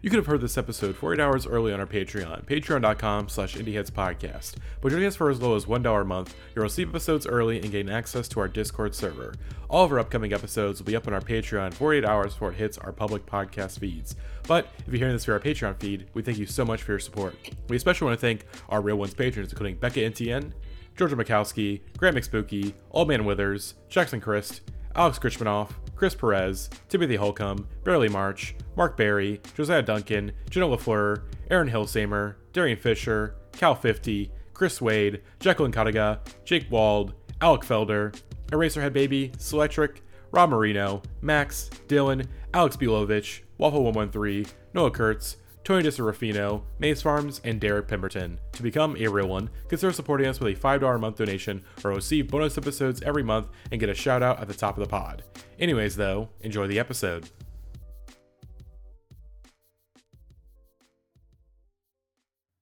You could have heard this episode 48 hours early on our Patreon, patreon.com slash indieheadspodcast. But joining us for as low as $1 a month, you'll receive episodes early and gain access to our Discord server. All of our upcoming episodes will be up on our Patreon 48 hours before it hits our public podcast feeds. But if you're hearing this via our Patreon feed, we thank you so much for your support. We especially want to thank our Real Ones patrons, including Becca NTN, Georgia Mikowski, Grant McSpooky, Old Man Withers, Jackson Christ, Alex Krichmanoff, Chris Perez, Timothy Holcomb, Barely March, Mark Barry, Josiah Duncan, Jenna LaFleur, Aaron Hillsamer, Darian Fisher, Cal 50, Chris Wade, Jacqueline Kataga, Jake Wald, Alec Felder, Eraserhead Baby, Selectric, Rob Marino, Max, Dylan, Alex Bulovich, Waffle113, Noah Kurtz, Tony DiSerafino, Maze Farms, and Derek Pemberton. To become a real one, consider supporting us with a $5 a month donation or receive bonus episodes every month and get a shout out at the top of the pod. Anyways, though, enjoy the episode.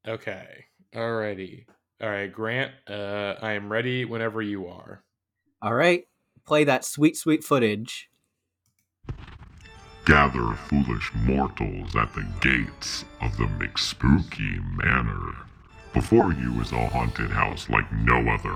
Okay. Alrighty. All right, Grant, uh, I am ready whenever you are. All right, play that sweet, sweet footage. Gather, foolish mortals, at the gates of the McSpooky Manor. Before you is a haunted house like no other,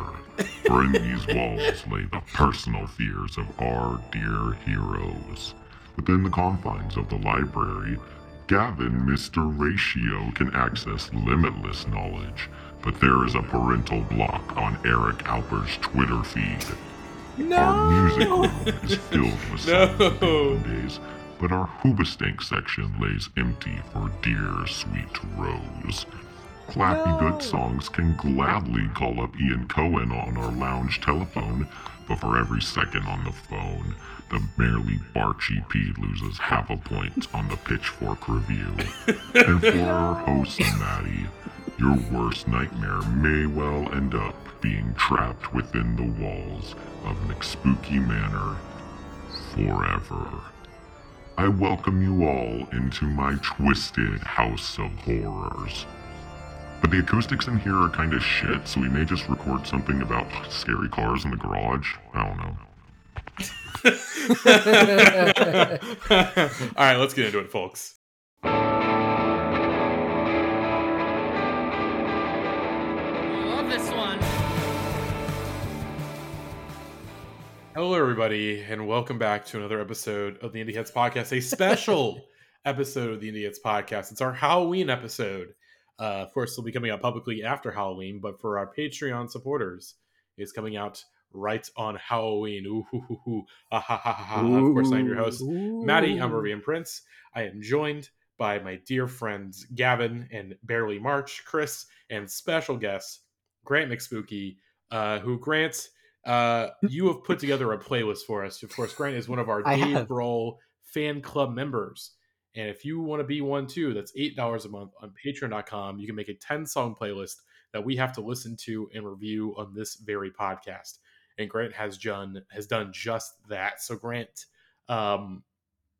for in these walls lay the personal fears of our dear heroes. Within the confines of the library, Gavin, Mr. Ratio, can access limitless knowledge, but there is a parental block on Eric Alper's Twitter feed. No! Our music room is filled with No. days, but our Hoobastank section lays empty for dear sweet Rose. Clappy No. Good Songs can gladly call up Ian Cohen on our lounge telephone, but for every second on the phone, the merely Barchy P loses half a point on the Pitchfork review. and for our host, Maddie, your worst nightmare may well end up being trapped within the walls of McSpooky Manor forever. I welcome you all into my twisted house of horrors. But the acoustics in here are kind of shit, so we may just record something about scary cars in the garage. I don't know. All right, let's get into it, folks. Hello, everybody, and welcome back to another episode of the Indie Heads Podcast, a special episode of the Indie Heads Podcast. It's our Halloween episode. Uh, of course, it'll be coming out publicly after Halloween, but for our Patreon supporters, it's coming out right on Halloween. Ooh, hoo, hoo, hoo. Ah, ha, ha, ha, ha. Of course, I'm your host, Maddie. I'm Rivian Prince. I am joined by my dear friends Gavin and Barely March, Chris, and special guest Grant McSpooky, uh, who Grant, uh, you have put together a playlist for us. Of course, Grant is one of our I Dave have. Grohl fan club members. And if you want to be one too, that's eight dollars a month on patreon.com. You can make a 10 song playlist that we have to listen to and review on this very podcast. And Grant has done has done just that. So Grant, um,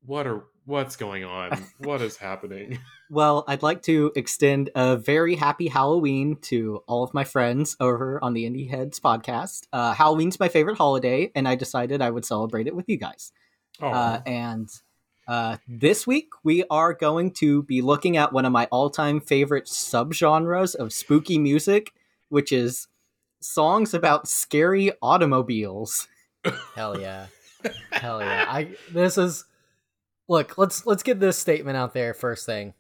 what are what's going on? what is happening? Well, I'd like to extend a very happy Halloween to all of my friends over on the Indie Heads podcast. Uh, Halloween's my favorite holiday, and I decided I would celebrate it with you guys. Oh, Uh, and uh, this week, we are going to be looking at one of my all time favorite subgenres of spooky music, which is songs about scary automobiles. Hell yeah. Hell yeah. I this is look, let's let's get this statement out there first thing.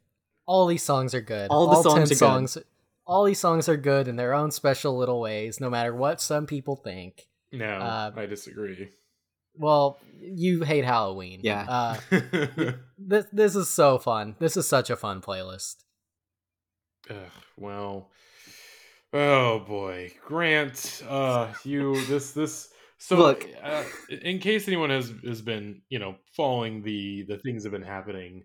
All these songs are good. All the songs 10 are good. all these songs are good in their own special little ways, no matter what some people think. no, uh, I disagree. Well, you hate Halloween. Yeah. Uh this this is so fun. This is such a fun playlist. Ugh, well, oh boy, Grant, uh, you this this. So, Look. uh, in case anyone has has been, you know, following the the things that have been happening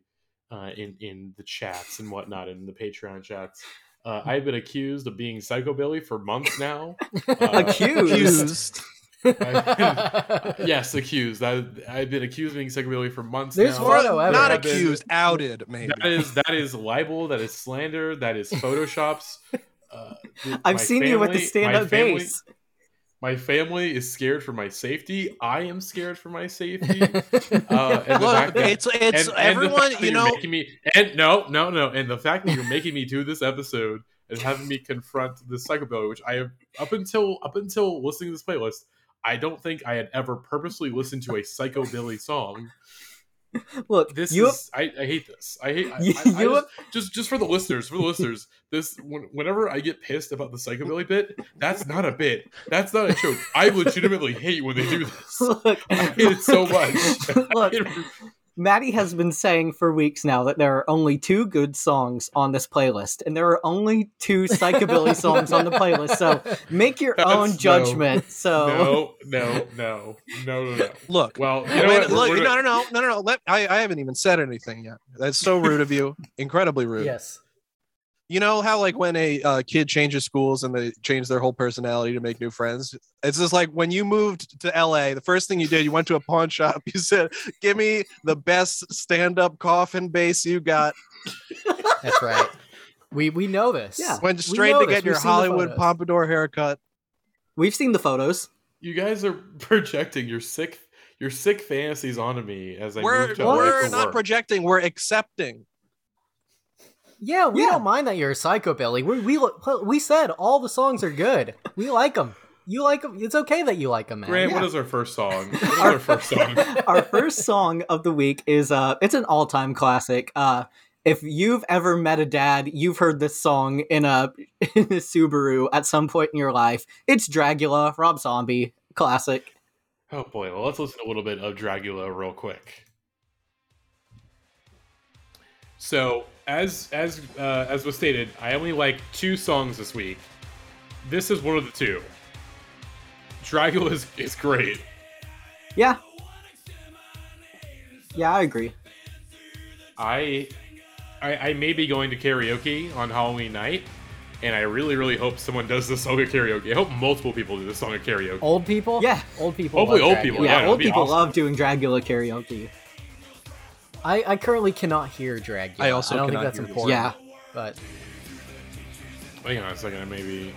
uh, in in the chats and whatnot in the Patreon chats, uh, I've been accused of being psychobilly for months now. Uh, Accused. I've been- yes, accused. I, I've been accused of being psychobilly for months There's now. more no evidence. not I've been- accused, outed, maybe. That is that is libel. That is slander. That is photoshops. Uh, th- I've my seen you with the family- stand my up family- bass. My family is scared for my safety. I am scared for my safety. Uh, and the Look, fact that- it's it's and- and everyone. fact that You know, making me and no, no, no, and the fact that you're making me do this episode and having me confront the psychobilly, which I have up until up until listening to this playlist, I don't think I had ever purposely listened to a psychobilly song. Look, This you is I, I hate this. I hate I, You- I- you- just, just just for the listeners, for the listeners. This when, whenever I get pissed about the psychobilly bit, that's not a bit. That's not a joke. I legitimately hate when they do this. look, I hate it so much. look, Maddie has been saying for weeks now that there are only two good songs on this playlist, and there are only two psychobilly songs on the playlist. So make your That's- own no. judgment. So no, no, no, no, no, no. look. Well, you know Wait, what? look, We're- no, no, no, no, no, no. Let, I, I haven't even said anything yet. That's so rude of you. Incredibly rude. yes. You know how like when a uh, kid changes schools and they change their whole personality to make new friends? It's just like when you moved to LA, the first thing you did, you went to a pawn shop. You said, "Give me the best stand-up coffin bass you got." That's right. We we know this. Yeah. Went straight know to this. get your We've Hollywood pompadour haircut. we've seen the photos. you guys are projecting your sick, your sick fantasies onto me as I We're move to we're LA for not work. projecting. We're accepting. Yeah, we Yeah. don't mind that you're a psychobilly. We we we said all the songs are good. We like them. You like them. It's okay that you like them, man. Grant, Yeah. what is our first song? What is our first song? Our first song of the week is uh it's an all-time classic. Uh if you've ever met a dad, you've heard this song in a in a Subaru at some point in your life. It's Dragula, Rob Zombie, classic. Oh boy, well let's listen to a little bit of Dragula real quick. So, as as uh, as was stated, I only like two songs this week. This is one of the two. Dragula is, is great. Yeah. Yeah, I agree. I, I I may be going to karaoke on Halloween night, and I really really hope someone does this song at karaoke. I hope multiple people do this song at karaoke. Old people. Yeah. Old people. Hopefully love old Dragula. people, Yeah, yeah, old people awesome. love doing Dragula karaoke. I I currently cannot hear Dragula. I also I don't think that's important. Yeah. But Hang on a second, maybe.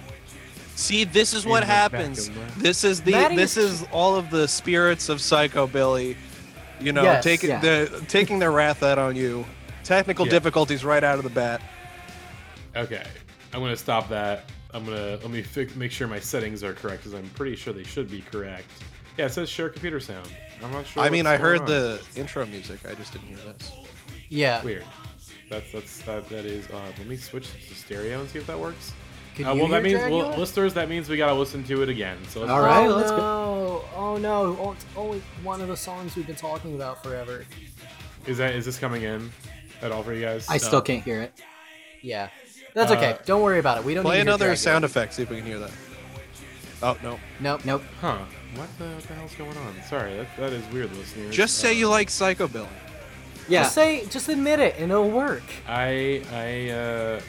See, this is what In the back happens. This is the Maddie this is- is all of the spirits of psychobilly. You know, Yes, taking yeah. the taking their wrath out on you. Technical Yeah. difficulties right out of the bat. Okay, I'm gonna stop that. I'm gonna let me fi- make sure my settings are correct because I'm pretty sure they should be correct. Yeah, it says share computer sound. I'm not sure. I mean, I heard on. the intro music. I just didn't hear this. yeah. weird. That's that's that that is odd. Let me switch to stereo and see if that works. Could Uh, you well, that hear means well, listeners. That means we gotta listen to it again. So let's All right, oh, let's go. no. Oh no! Oh, it's only one of the songs we've been talking about forever. Is that is this coming in at all for you guys? I No. still can't hear it. Yeah, that's Uh, okay. Don't worry about it. We don't Play need another Dragula. sound effect. See if we can hear that. Oh no! Nope. Nope. Huh? What the, what the hell's going on? Sorry, that, that is weird, listeners. Just say you like psychobilly. Yeah. Just say, just admit it, and it'll work. I I uh,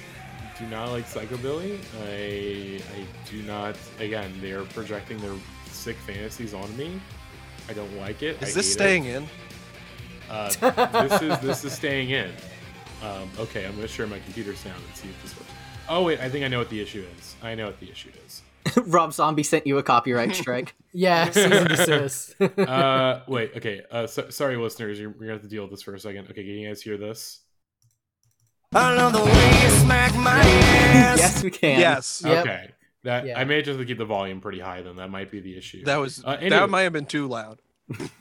do not like psychobilly. I I do not. Again, they are projecting their sick fantasies on me. I don't like it. Is I this staying It. in? Uh, this is this is staying in. Um, okay, I'm gonna share my computer sound and see if this works. Oh wait, I think I know what the issue is. I know what the issue is. Rob Zombie sent you a copyright strike. Yeah, cease. Uh, wait. Okay. Uh, so, sorry, listeners. You're, you're gonna have to deal with this for a second. Okay, can you guys hear this? I love the way you smack my ass. yes, we can. Yes. Yep. Okay. That Yeah. I may just have to keep the volume pretty high. Then that might be the issue. That was Uh, anyway. that might have been too loud.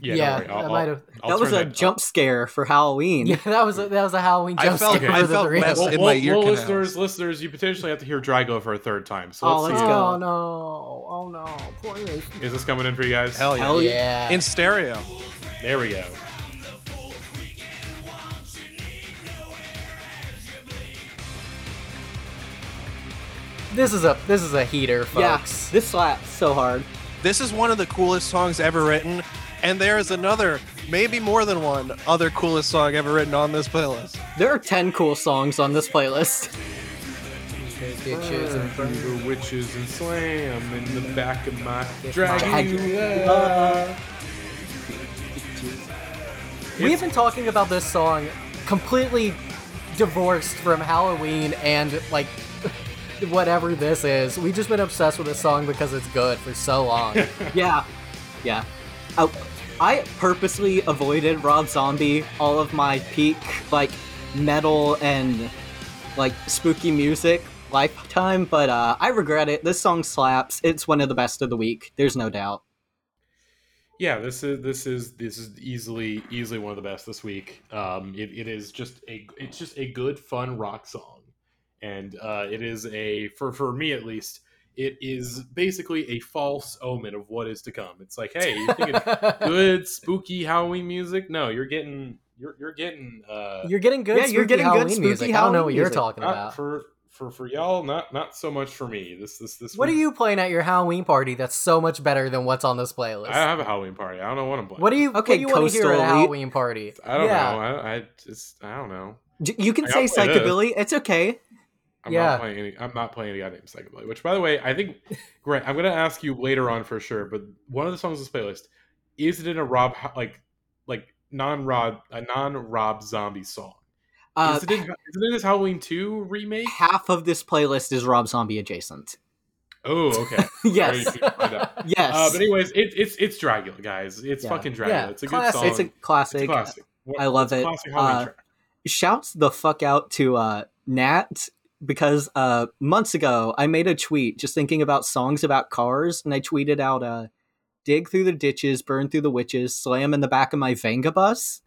Yeah. yeah, don't. I'll, I'll- might have. I'll That was turn a jump scare for Halloween. Yeah, that was a, that was a Halloween I jump felt- scare I for the felt three less. Well, in well, my ear well, canals. listeners, listeners, you potentially have to hear Drago for a third time. So Oh, let's let's see. go. Oh no! Oh no! Please. Is this coming in for you guys? Hell yeah. Hell Yeah. In stereo. There we go. This is a this is a heater, Yeah, folks. this slaps so hard. This is one of the coolest songs ever written, and there is another, maybe more than one, other coolest song ever written on this playlist. There are 10 cool songs on this playlist. Bitches and Burn witches and slam in the back of my Dragula. Dragula. We have been talking about this song completely divorced from Halloween and like whatever this is. We've just been obsessed with this song because it's good for so long. Yeah, yeah. Oh, I purposely avoided Rob Zombie all of my peak like metal and like spooky music lifetime, but uh, I regret it. This song slaps. It's one of the best of the week. There's no doubt. Yeah, this is this is this is easily easily one of the best this week. Um, it, it is just a it's just a good fun rock song, and uh, it is a for for me at least it is basically a false omen of what is to come. It's like, hey, you think it's good spooky Halloween music? No, you're getting you're you're getting uh, You're getting good. Yeah, you're spooky getting good Halloween spooky music. I don't know Halloween what you're talking not about. for for for y'all. Not not so much for me. This this this. What are you playing at your Halloween party that's so much better than what's on this playlist? I have a Halloween party. I don't know what I'm playing. what do you Okay, what do you want to hear at a Halloween party? I don't yeah. know. I, I just I don't know. You can I say gotta psychobilly. It's okay. I'm Yeah. not playing any. I'm not playing any goddamn psychobilly. Which, by the way, I think Grant. I'm gonna ask you later on for sure. But one of the songs on this playlist is it in a Rob like like non Rob a non Rob Zombie song? Uh, is, it in, is it in his Halloween two remake? half of this playlist is Rob Zombie adjacent. Oh, okay. yes. Very good. I know. Yes. Uh, but anyways, it, it's it's Dragula, guys. It's Yeah. fucking Dragula. Yeah, It's a good song. it's a classic. It's a classic. I love it. Classic Halloween Uh, shouts the fuck out to uh Nat because uh months ago I made a tweet just thinking about songs about cars and I tweeted out uh dig through the ditches, burn through the witches, slam in the back of my Vengabus.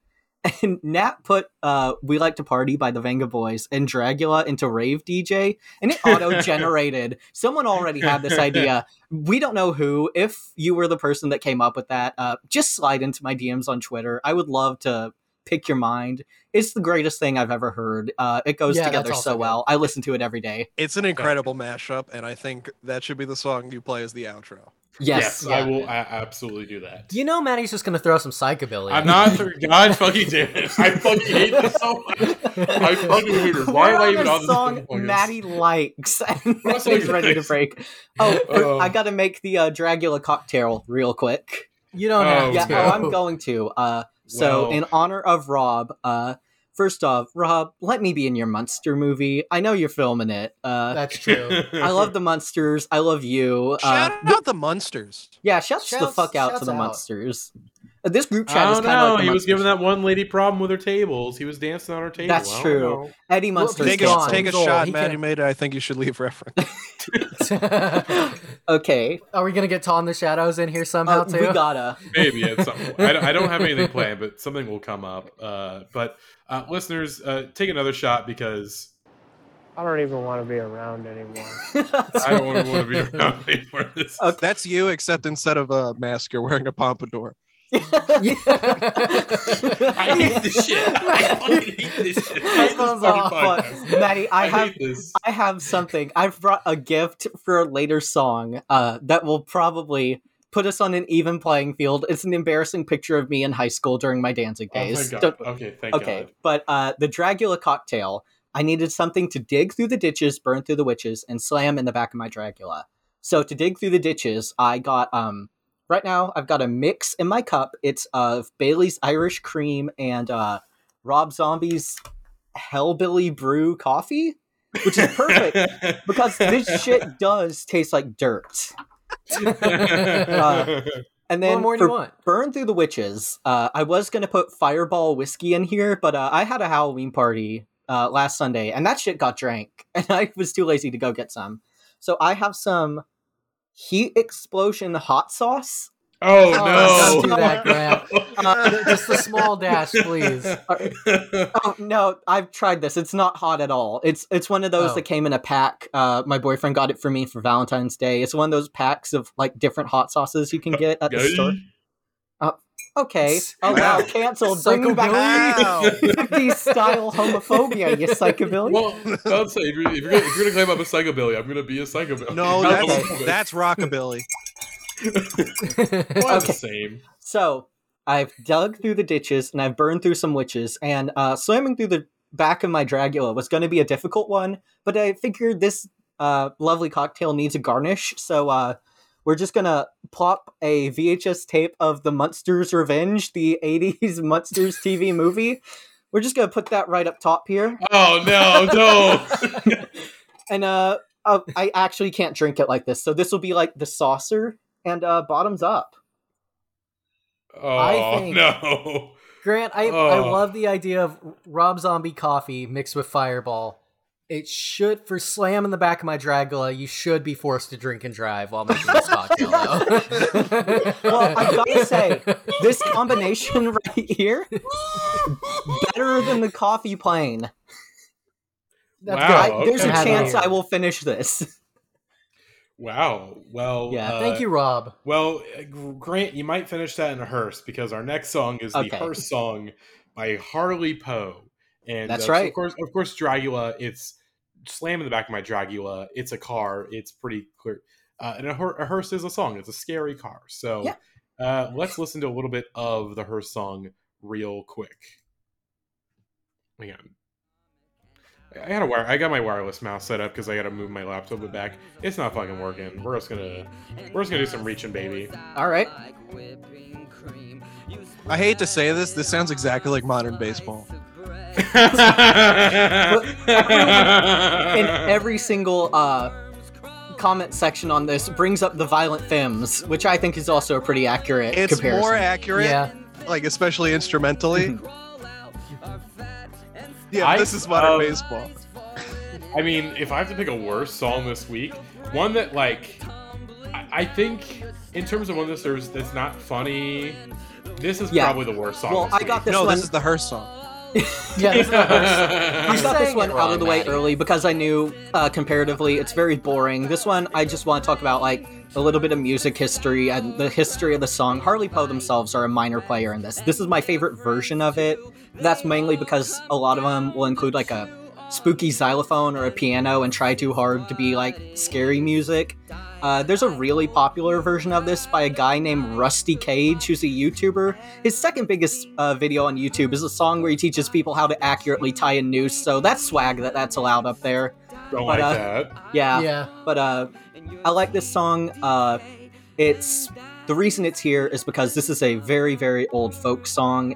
And Nat put uh We Like to Party by the Vengaboys and Dragula into Rave DJ and it auto generated. Someone already had this idea. We don't know who. If you were the person that came up with that, uh just slide into my DMs on Twitter. I would love to pick your mind. It's the greatest thing I've ever heard. Uh, it goes Yeah, together also so good. well. I listen to it every day. It's an incredible mashup, and I think that should be the song you play as the outro. Yes. I yeah. will I absolutely do that. You know, Maddie's just gonna throw some psychobilly. I'm not. God fucking damn it! I fucking hate this so much. I fucking hate this. Why We're am I even on this? song fucking? Maddie likes and What he's ready to break. Oh, Oh. I gotta make the uh, Dragula cocktail real quick. You don't Oh, have yeah, to. oh, I'm going to. Uh, so Well- in honor of Rob, uh, first off, Rob, let me be in your monster movie. I know you're filming it. Uh, That's true. I love the monsters. I love you. Uh, Shout out the monsters. yeah, shouts, the fuck out to the out. Munsters. This group I chat is don't kind of know. like the he was giving that one lady problem with her tables. He was dancing on her table. That's true. know. Eddie Well, Munster. he's Take a, gone. take a He's old. shot, He Maddie can't- made it. I think you should leave reference. Okay, Are we gonna get Tom the Shadows in here somehow uh, too? we gotta. Maybe at some point. I, don't- I don't have anything planned, but something will come up. Uh, but uh, listeners, uh, take another shot because I don't even want to be around anymore. I don't want to be around anymore. This Okay. That's you, except instead of a mask, you're wearing a pompadour. I hate this shit. I fucking hate this shit. I hate this podcast. Maddie, I, I have. I have something. I've brought a gift for a later song uh, that will probably put us on an even playing field. It's an embarrassing picture of me in high school during my dancing Oh, days. God. Okay, thank okay, God. but uh, the Dragula cocktail. I needed something to dig through the ditches, burn through the witches, and slam in the back of my Dragula. So to dig through the ditches, I got um. Right now, I've got a mix in my cup. It's of Bailey's Irish Cream and uh, Rob Zombie's Hellbilly Brew coffee, which is perfect because this shit does taste like dirt. Uh, And then more for you want? Burn Through the Witches, uh, I was going to put Fireball whiskey in here, but uh, I had a Halloween party uh, last Sunday, and that shit got drank, and I was too lazy to go get some. So I have some Heat Explosion hot sauce. oh don't do no! that, Grant. Uh, Just a small dash, please. Oh no, I've tried this. It's not hot at all. It's it's one of those Oh. that came in a pack. Uh, my boyfriend got it for me for Valentine's Day. It's one of those packs of like different hot sauces you can get at the store. Okay. Oh wow, Wow. canceled. Bringing back Wow. 50s style homophobia, you psychobilly. well, I'll say if you're, if, you're gonna, if you're gonna claim I'm a psychobilly, I'm gonna be a psychobilly. No, that's homophobic. that's rockabilly. Well, it's the same. So I've dug through the ditches and I've burned through some witches, and uh, slamming through the back of my Dragula was going to be a difficult one, but I figured this uh, lovely cocktail needs a garnish, so uh, we're just gonna plop a VHS tape of the Munsters Revenge, the '80s Munsters TV movie. We're just gonna put that right up top here, Oh no, no! and uh, Oh, I actually can't drink it like this. So this will be like the saucer and uh, bottoms up. Oh I think- no. Grant, I, I Oh. love the idea of Rob Zombie coffee mixed with Fireball. It should, for slam in the back of my Dragula, you should be forced to drink and drive while making this cocktail. Well, I gotta say, this combination right here, better than the coffee plane. That's Wow. I, there's a chance I will finish this. Wow. Well, Yeah, uh, Thank you, Rob. Well, uh, Grant, you might finish that in a hearse because our next song is the Okay. hearse song by Harley Poe. And That's uh, so right. of course, of course, Dragula. It's slam in the back of my Dragula. It's a car. It's pretty clear. Uh, and a, hear- a hearse is a song. It's a scary car. So Yeah. uh, let's listen to a little bit of the hearse song real quick. Hang on. I got a wire. I got my wireless mouse set up because I got to move my laptop back. It's not fucking working. We're just gonna, we're just gonna do some reaching, baby. All right. I hate to say this, this sounds exactly like modern baseball. And every single uh, comment section on this brings up the violent femmes, which I think is also a pretty accurate It's comparison. more accurate, Yeah. like especially instrumentally. yeah, I- this is modern um, baseball. I mean, if I have to pick a worse song this week, one that like, I, I think in terms of one that serves that's not funny, this is Yeah. probably the worst song. Well, this I week. got this No, one. this is the hearse song. Yeah, this is the first- I got this one it out of the way Maddie. early because I knew uh, comparatively it's very boring. This one I just want to talk about like a little bit of music history and the history of the song. Harley Poe themselves are a minor player in this. This is my favorite version of it. That's mainly because a lot of them will include like a spooky xylophone or a piano and try too hard to be like scary music. Uh, there's a really popular version of this by a guy named Rusty Cage, who's a YouTuber. His second biggest uh, video on YouTube is a song where he teaches people how to accurately tie a noose. So that's swag that that's allowed up there. Don't but, like uh, that. Yeah, yeah. but uh, I like this song. Uh, it's the reason it's here is because this is a very very old folk song.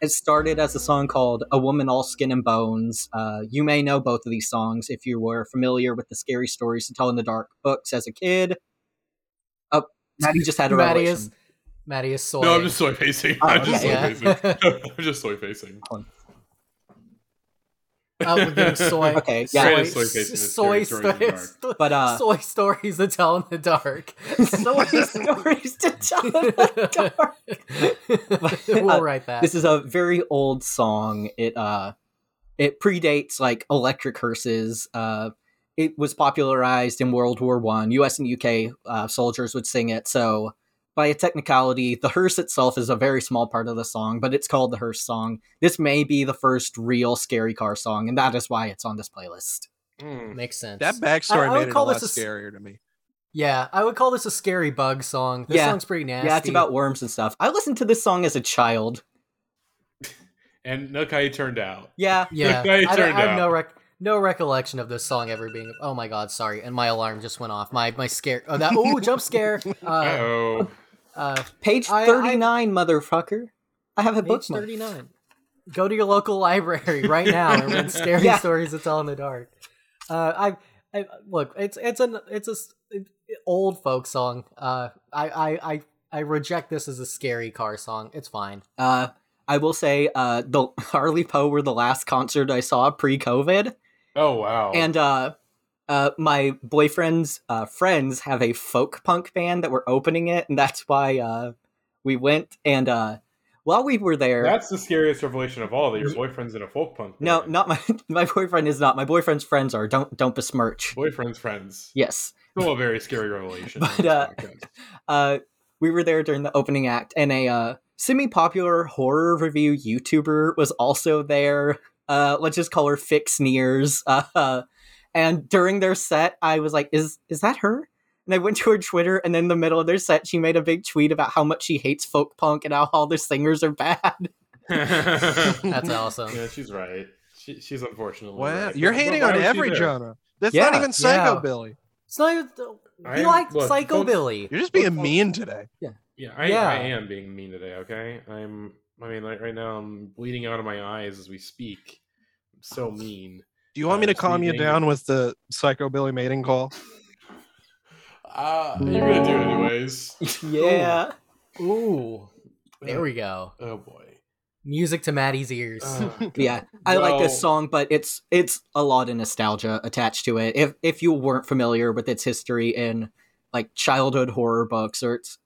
It started as a song called "A Woman All Skin and Bones." Uh, you may know both of these songs if you were familiar with the scary stories to tell in the dark books as a kid. Oh, Maddie just had a Maddie revelation. is Maddie is soy. No, I'm just soy facing. Oh, I'm just soy Yeah. facing. I'm just soy facing. Oh, we're getting soy. Okay, Yeah. yeah. Soy facing is soy, scary stories in the sto- But, uh, soy stories to tell in the dark. Soy stories to tell in the dark. we'll Uh, write that. This is a very old song. It uh it predates like electric hearses. Uh it was popularized in World War One. US and UK uh, soldiers would sing it. So by a technicality, the hearse itself is a very small part of the song, but it's called the hearse song. This may be the first real scary car song, and that is why it's on this playlist. Mm. Makes sense. That backstory I- I would made it a call lot this a s- scarier to me. yeah, I would call this a scary bug song. This Yeah. song's pretty nasty. Yeah, it's about worms and stuff. I listened to this song as a child. And look how you turned out. Yeah. Yeah, Look how it I, turned I have no rec- no recollection of this song ever being. Oh my god, sorry, and my alarm just went off. My my scare. Oh that. Oh jump scare. Uh, Oh, uh, Page I- I- 39, motherfucker. I have a page bookmark. thirty nine. Go to your local library right now and read scary Yeah. stories to tell in the dark. Uh, I, I look. It's it's an it's a s- old folk song. Uh, I I I I reject this as a scary car song. It's fine. Uh, I will say, uh, the Harley Poe were the last concert I saw pre-COVID, oh wow. and uh, uh, my boyfriend's uh, friends have a folk punk band that were opening it, and that's why uh, we went. And uh, while we were there, that's the scariest revelation of all. That your boyfriend's in a folk punk. no, not my my boyfriend is not. My boyfriend's friends are. Don't don't besmirch. boyfriend's friends. Yes. Still a very scary revelation. But, uh, uh, we were there during the opening act, and a uh, semi-popular horror review YouTuber was also there. Uh, let's just call her Fix Sneers. And during their set, I was like, "Is is that her?" And I went to her Twitter, and in the middle of their set, she made a big tweet about how much she hates folk punk and how all the singers are bad. That's awesome. Yeah, she's right. She, she's unfortunately. Wow, right. you're But hating why on every genre. That's Yeah, not even yeah. psychobilly. It's not. even- I You like look, Psycho don't- Billy. You're just being mean today. Yeah, I, Yeah. I am being mean today. Okay, I'm. I mean, like right now, I'm bleeding out of my eyes as we speak. I'm so mean. Do you want me Uh, to calm you speaking- down with the psychobilly mating call? Uh, you're gonna do it anyways. yeah. Ooh, there we go. Oh boy. Music to Maddie's ears. Uh, Yeah, I like this song, but it's it's a lot of nostalgia attached to it. If if you weren't familiar with its history in like childhood horror books or it's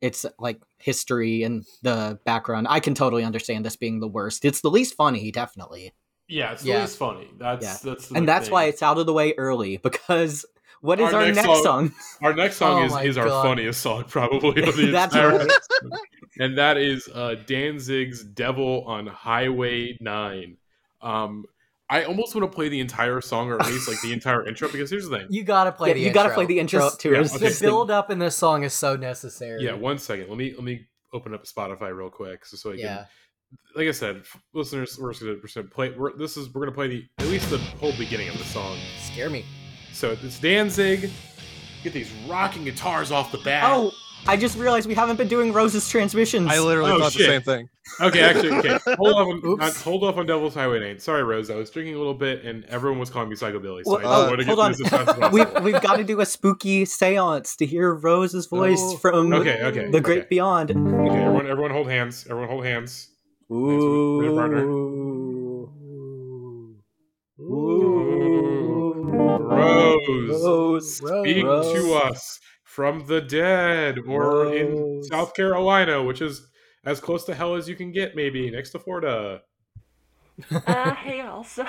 it's like history and the background, I can totally understand this being the worst. It's the least funny, definitely, yeah, it's Yeah. least funny. That's Yeah. that's the and that's thing. why it's out of the way early. Because what is Our our, next next, song- song? Our next song Oh is, my is our funniest song, probably. Of the That's entire right. And that is uh, Danzig's Devil on Highway 9. Um, I almost want to play the entire song, or at least like the entire intro, because here's the thing. You gotta play Yeah, the you gotta play the intro This- up too. yeah, okay. The build up in this song is so necessary. Yeah, one second. Let me let me open up Spotify real quick, so, so I can. Yeah. Like I said, listeners, we're just gonna, we're just gonna play. We're, this is we're gonna play the at least the whole beginning of the song. Scare me. So it's Danzig. Get these rocking guitars off the bat. Oh, I just realized we haven't been doing Rose's transmissions. I literally Oh, thought shit. the same thing. Okay, actually, okay. Hold off on Oops. not- hold off on Devil's Highway 9. Sorry, Rose. I was drinking a little bit, and everyone was calling me psychobilly. So Well, I uh, hold get on. this as fast as possible. we've we've got to do a spooky séance to hear Rose's voice Oh. from Okay, okay. the Great. Beyond. Okay, everyone, everyone, hold hands. Everyone, hold hands. Ooh. Ready, partner? Rose, Rose. speak Rose. to us from the dead, or in South Carolina, which is as close to hell as you can get, maybe next to Florida. uh, hey all, so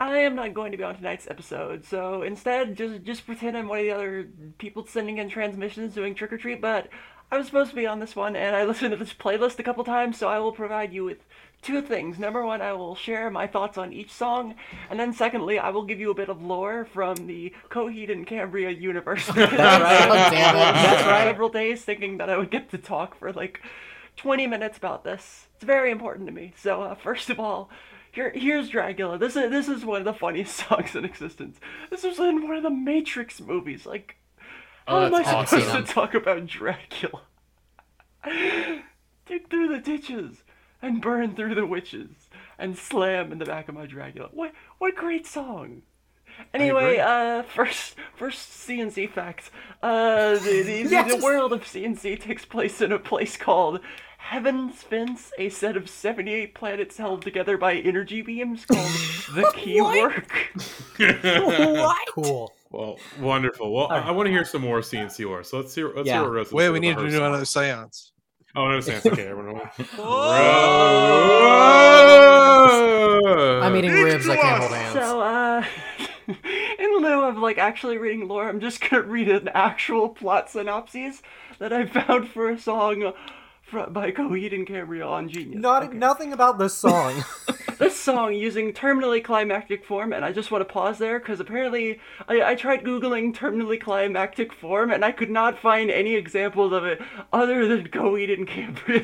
I am not going to be on tonight's episode, so instead just just pretend I'm one of the other people sending in transmissions doing trick or treat, but I was supposed to be on this one and I listened to this playlist a couple times, so I will provide you with two things. Number one, I will share my thoughts on each song, and then secondly, I will give you a bit of lore from the Coheed and Cambria universe. That's right. God damn it. That's right. Several days thinking that I would get to talk for like 20 minutes about this. It's very important to me. So, uh, first of all, here, here's Dragula. This is this is one of the funniest songs in existence. This was in one of the Matrix movies. Like, how Oh, am I that's supposed to talk about Dragula? Dig through the ditches and burn through the witches and slam in the back of my Dragula. What what great song! Anyway, uh, first first CNC facts. Uh, the, the, the- Yes! the world of CNC takes place in a place called Heaven's Fence, a set of 78 planets held together by energy beams called the Keywork. What? Cool. Well, wonderful. Well, I, I want to hear some more CNC lore. So let's hear. Let's Yeah. hear what Rose. Wait, we need to do song. another seance. Oh, no, seance. Okay, everyone. I'm eating ribs. I can't hold hands. So, uh, in lieu of like actually reading lore, I'm just gonna read an actual plot synopsis that I found for a song fr- by Coheed and Cambria on Genius. Not Okay. nothing about this song. this song using terminally climactic form, and I just want to pause there because apparently I, I tried googling terminally climactic form and I could not find any examples of it other than Coheed and Cambria.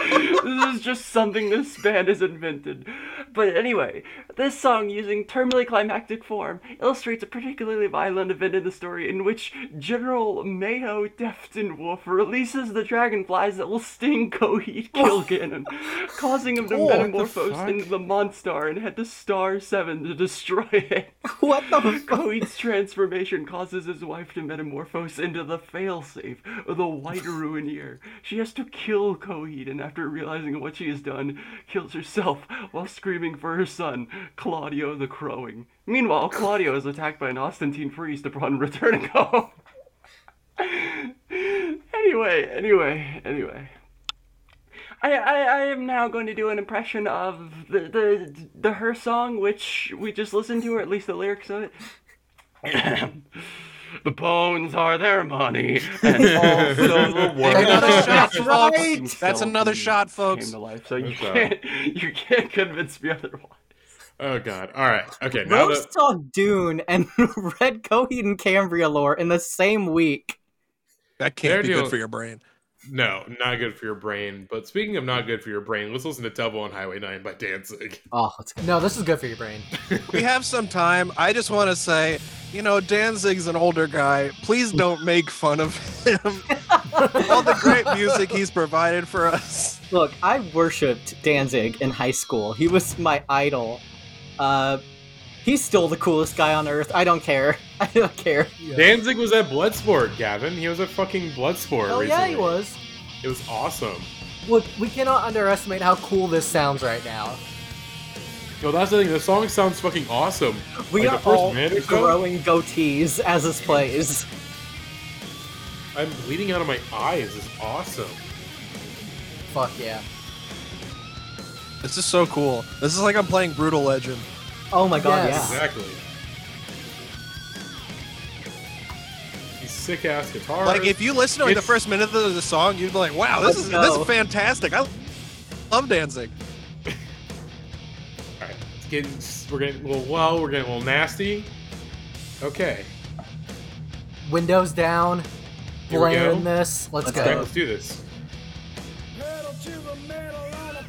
This is just something this band has invented. But anyway, this song using terminally climactic form illustrates a particularly violent event in the story in which General Mayo Deftinwolf releases the dragonflies that will sting Coheed oh. Kilgannon, causing him to Oh, what the metamorphose into the Monstar and head to Star 7 to destroy it. What the fuck? Coheed's transformation causes his wife to metamorphose into the failsafe, the White Ruineer. She has to kill Coheed, and after realizing what she has done, kills herself while screaming for her son, Claudio the Crowing. Meanwhile, Claudio is attacked by an Ostentine priest upon returning home. anyway, anyway, anyway. I, I, I am now going to do an impression of the, the the her song, which we just listened to, or at least the lyrics of it. the bones are their money, and also the world. Another shot, That's folks. fucking That's another skeleton shot, Came folks. to life, so you can't you can't convince me otherwise. Oh God! All right. Okay. Now Rose that saw Dune and read Coheed and Cambria lore in the same week. That They're can't be doing- good for your brain. no, not good for your brain. But speaking of not good for your brain, let's listen to "Devil on Highway 9 by Danzig. Oh, let's no, this is good for your brain. We have some time. I just want to say, you know, Danzig's an older guy. Please don't make fun of him. All the great music he's provided for us. Look, I worshipped Danzig in high school. He was my idol. Uh, he's still the coolest guy on earth. I don't care. I don't care. Danzig was at Bloodsport, Gavin. He was at fucking Bloodsport. Oh yeah, he was. It was awesome. Look, we cannot underestimate how cool this sounds right now. No, that's the thing. The song sounds fucking awesome. We Like, are the first all minute or so, growing goatees as this plays. I'm bleeding out of my eyes. It's awesome. Fuck yeah. This is so cool. This is like I'm playing Brutal Legend. Oh my god, Yes. yeah. Exactly. These sick ass guitars. Like if you listen to like, the first minute of the song, you'd be like, "Wow, this Let's is this is fantastic." I love dancing. All right, it's getting we're getting a little low. We're getting a little nasty. Okay, Windows down. Here we go. Blaring this. Let's, Let's go. okay, let's do this.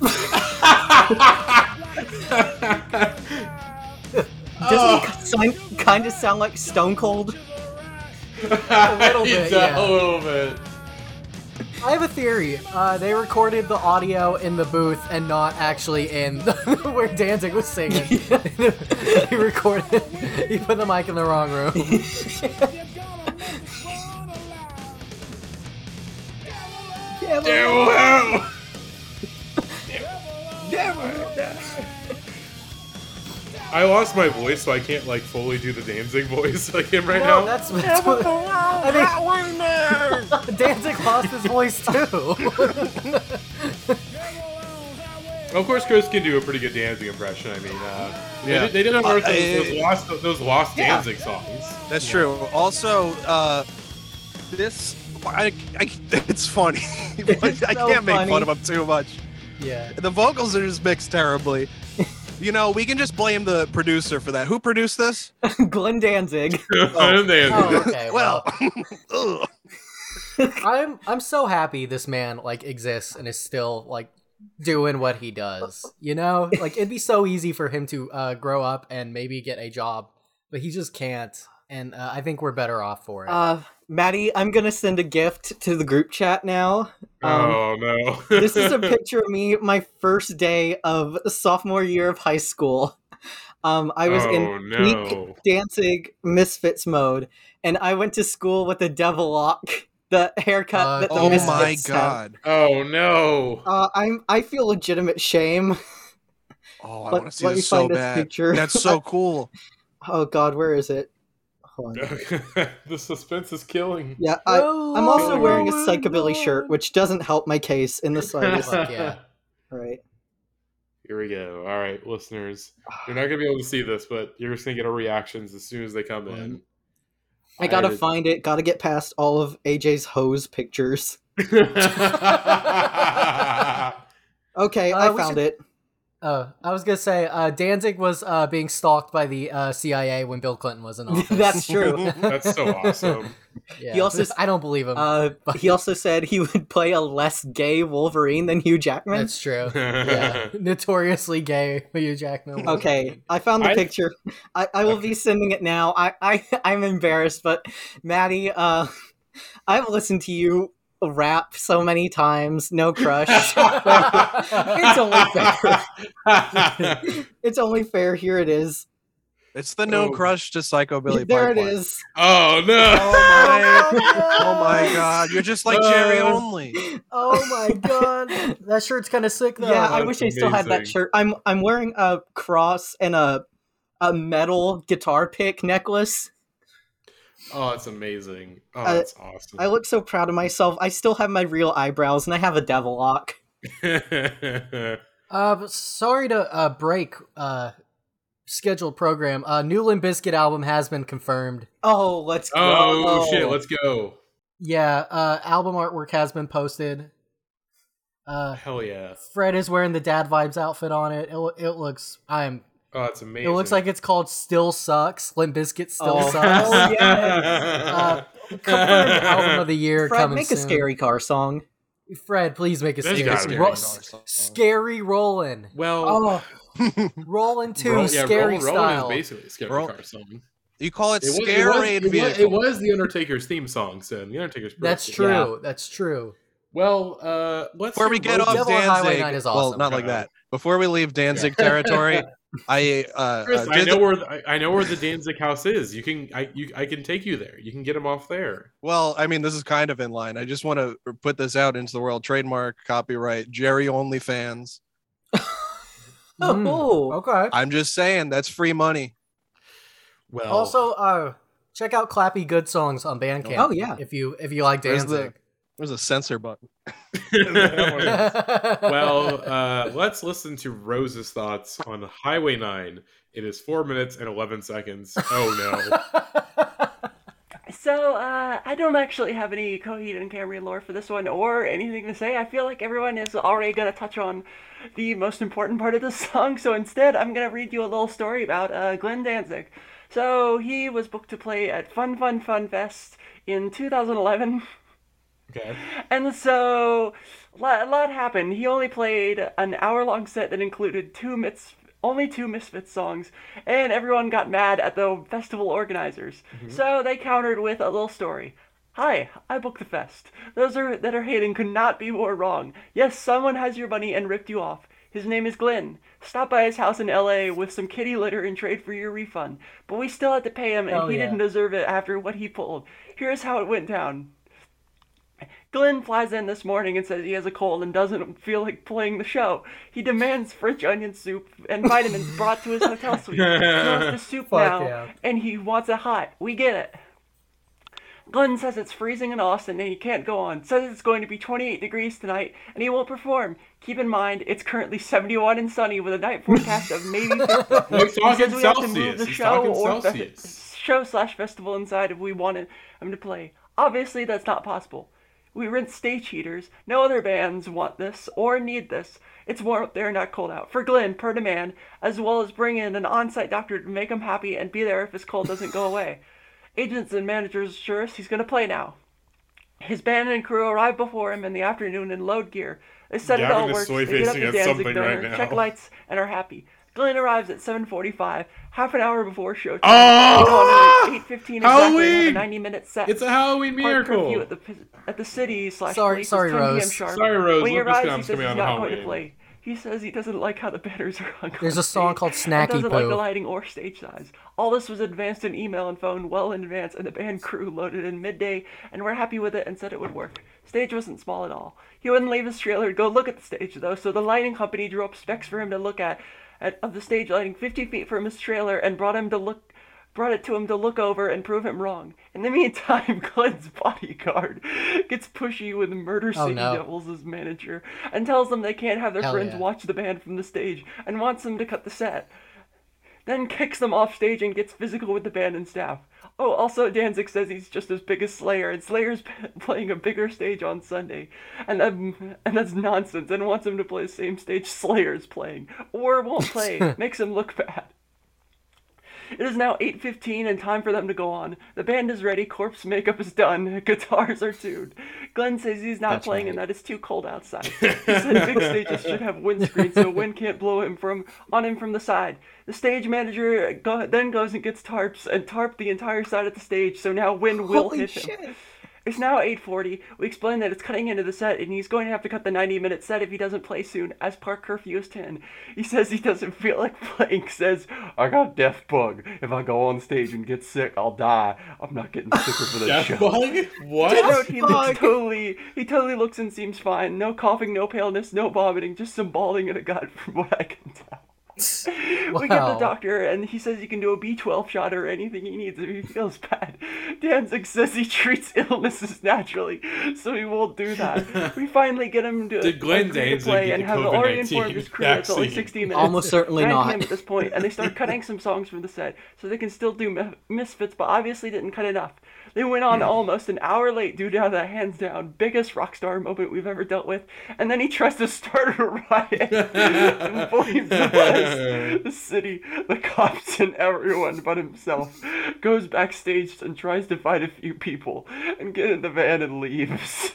Doesn't he kind of sound like Stone Cold? a little bit, yeah. A little bit. I have a theory. Uh, they recorded the audio in the booth and not actually in the, where Danzig was singing. he recorded. He put the mic in the wrong room. Wow. I lost my voice, so I can't like fully do the Danzig voice like him right No, now. that's, that's what, I think Danzig lost his voice too. Of course, Chris can do a pretty good Danzig impression. I mean, uh, Yeah. they, they did unearth Uh, those, those lost those lost Yeah. Danzig songs. That's true. Also, uh, this I, I, it's funny. It's I so can't make fun of him too much. yeah. The vocals are just mixed terribly. You know, we can just blame the producer for that. Who produced this? Glenn Danzig. Glenn Danzig. Oh, okay. Well, Well. I'm I'm so happy this man like exists and is still like doing what he does. You know, like it'd be so easy for him to uh, grow up and maybe get a job, but he just can't. And uh, I think we're better off for it. Uh, Maddie, I'm gonna send a gift to the group chat now. Um, oh no! this is a picture of me my first day of sophomore year of high school. Um, I was Oh, in no. peak Danzig Misfits mode, and I went to school with a devil lock, the haircut Uh, that the oh Misfits my have. god. Oh no! Uh, I'm I feel legitimate shame. Oh, I want to see let me this so find this bad. picture. That's so cool. Oh God, where is it? Hold on. the suspense is killing. Yeah, I, I'm also Oh, wearing a no, psychobilly shirt, which doesn't help my case in the slightest. Fuck yeah. right. Here we go. All right, listeners, you're not gonna be able to see this, but you're just gonna get our reactions as soon as they come in. I gotta I- find it. Gotta get past all of AJ's hose pictures. Okay, Uh, I found should- it. Oh, I was gonna say uh, Danzig was uh, being stalked by the uh, CIA when Bill Clinton was in office. That's true. That's so awesome. yeah. He also- I don't believe him. Uh, he also said he would play a less gay Wolverine than Hugh Jackman. That's true. yeah, notoriously gay Hugh Jackman. Okay, I found the I- picture. I, I will be sending it now. I, I I'm embarrassed, but Maddie, uh, I've listened to you rap so many times. No crush. it's only fair. it's only fair. Here it is. It's the no Oh. crush to Psychobilly there it Pipeline. is. oh no! Oh my, oh my god, you're just like Jerry Uh, only. Oh my god, that shirt's kind of sick though. yeah, I that's wish I still had that shirt. I'm I'm wearing a cross and a a metal guitar pick necklace. Oh, it's amazing. Oh, Uh, that's awesome. I look so proud of myself. I still have my real eyebrows and I have a devil lock. Uh, sorry to uh break uh scheduled program. Uh, new Limp Bizkit album has been confirmed. Oh, let's go. oh shit! Let's go. Yeah, uh, album artwork has been posted. Uh, Hell yeah! Fred is wearing the dad vibes outfit on it. It, it looks. I'm. Oh, it's amazing. It looks like it's called "Still Sucks." Limp Bizkit still Oh. sucks. Oh, yeah. Uh, confirmed album of the year Fred, coming make a scary car song. Fred, please make a There's scary. gotta be a Ro- scary scary rolling, well, Oh, rolling two, Roll- yeah, scary Roll- style. is basically a scary Roll- car song. You call it, It was, it, was, it, was, it was the Undertaker's theme song, so the Undertaker's. That's sick. true. That's true. Well, uh, let's Before we get off Devil on Highway Danzig, Night is well, awesome. not like that. Before we leave Danzig territory, I uh, Chris, uh, I know the- where the, I- I know where the Danzig house is. You can I you I can take you there. You can get him off there. well, I mean, this is kind of in line. I just want to put this out into the world. Trademark, copyright, Jerry OnlyFans. Mm. Oh, Okay. I'm just saying that's free money. Well, Also, uh, check out Clappy Good Songs on Bandcamp. Oh, yeah. if you if you like Where's Danzig. There's a censor button. well, uh, let's listen to Rose's thoughts on Highway Nine. It is four minutes and eleven seconds. Oh no! So, uh, I don't actually have any Coheed and Cambria lore for this one or anything to say. I feel like everyone is already going to touch on the most important part of the song, so instead, I'm going to read you a little story about uh, Glenn Danzig. So, he was booked to play at Fun Fun Fun Fest in 2011. Okay. And so, a lot, a lot happened. He only played an hour-long set that included two Mis- only two Misfits songs, and everyone got mad at the festival organizers. Mm-hmm. So they countered with a little story. Hi, I booked the fest. Those are, that are hating could not be more wrong. Yes, someone has your money and ripped you off. His name is Glenn. Stop by his house in LA with some kitty litter and trade for your refund. But we still had to pay him, and he yeah. didn't deserve it after what he pulled. Here's how it went down. Glenn flies in this morning and says he has a cold and doesn't feel like playing the show. He demands French onion soup and vitamins brought to his hotel suite. He wants the soup Fuck now, yeah. and he wants it hot. We get it. Glenn says it's freezing in Austin and he can't go on. Says it's going to be 28 degrees tonight and he won't perform. Keep in mind, it's currently 71 and sunny with a night forecast of maybe 50. He's He talking we have to move the He's show or fe- show slash festival inside if we wanted him to play. Obviously, that's not possible. We rent stage heaters. No other bands want this or need this. It's warm up there, not cold out. For Glenn, per demand, as well as bring in an on-site doctor to make him happy and be there if his cold doesn't go away. Agents and managers assure us he's going to play now. His band and crew arrive before him in the afternoon in load gear. They set it all works. They get up facing to at Danzig something right check lights, and are happy. Glenn arrives at 7:45, half an hour before showtime. Oh! They go on at 8:15 exactly. and a Halloween! 90-minute set. It's a Halloween miracle. at the at the city slash Sorry- police is sorry, 10 p.m. Rose. sharp. Sorry, Rose. When he Lucas arrives, he says he's on not going to play. He says he doesn't like how the banners are hung. There's a song stage called and Snacky doesn't like the lighting or stage size. All this was advanced in email and phone well in advance, and the band crew loaded in midday, and were happy with it and said it would work. Stage wasn't small at all. He wouldn't leave his trailer to go look at the stage though, so the lighting company drew up specs for him to look at, at of the stage lighting 50 feet from his trailer and brought him to look brought it to him to look over and prove him wrong. In the meantime, Glenn's bodyguard gets pushy with Murder Oh, City no. Devils as manager and tells them they can't have their Hell friends yeah. watch the band from the stage and wants them to cut the set. Then kicks them off stage and gets physical with the band and staff. Oh, also Danzig says he's just as big as Slayer, and Slayer's playing a bigger stage on Sunday, and um, and that's nonsense. And wants him to play the same stage Slayer's playing, or won't play, makes him look bad. It is now 8.15 and time for them to go on. The band is ready, corpse makeup is done, guitars are tuned. Glenn says he's not That's playing right. and that it's too cold outside. He said big stages should have windscreen so wind can't blow him from on him from the side. The stage manager go, then goes and gets tarps and tarp the entire side of the stage so now wind will Holy hit him. Shit. It's now 8:40. We explain that it's cutting into the set, and he's going to have to cut the 90-minute set if he doesn't play soon, as park curfew is 10. He says he doesn't feel like playing. Says, "I got death bug. If I go on stage and get sick, I'll die. I'm not getting sicker for this Death show." bug? What? note, he looks totally, he totally looks and seems fine. No coughing, no paleness, no vomiting, just some balding in a gut, from what I can tell. We get the doctor, and he says he can do a B12 shot or anything he needs if he feels bad. Danzig says he treats illnesses naturally, so he won't do that. We finally get him to Did Glenn agree to Danzig play and have already COVID-19 informed his crew that it's only vaccine? 60 minutes. Almost certainly 9 not. PM at this point, and they start cutting some songs from the set, so they can still do misfits, but obviously didn't cut enough. They went on almost an hour late due to the hands down biggest rock star moment we've ever dealt with, and then he tries to start a riot and blames the press, the city, the cops, and everyone but himself. Goes backstage and tries to fight a few people and get in the van and leaves.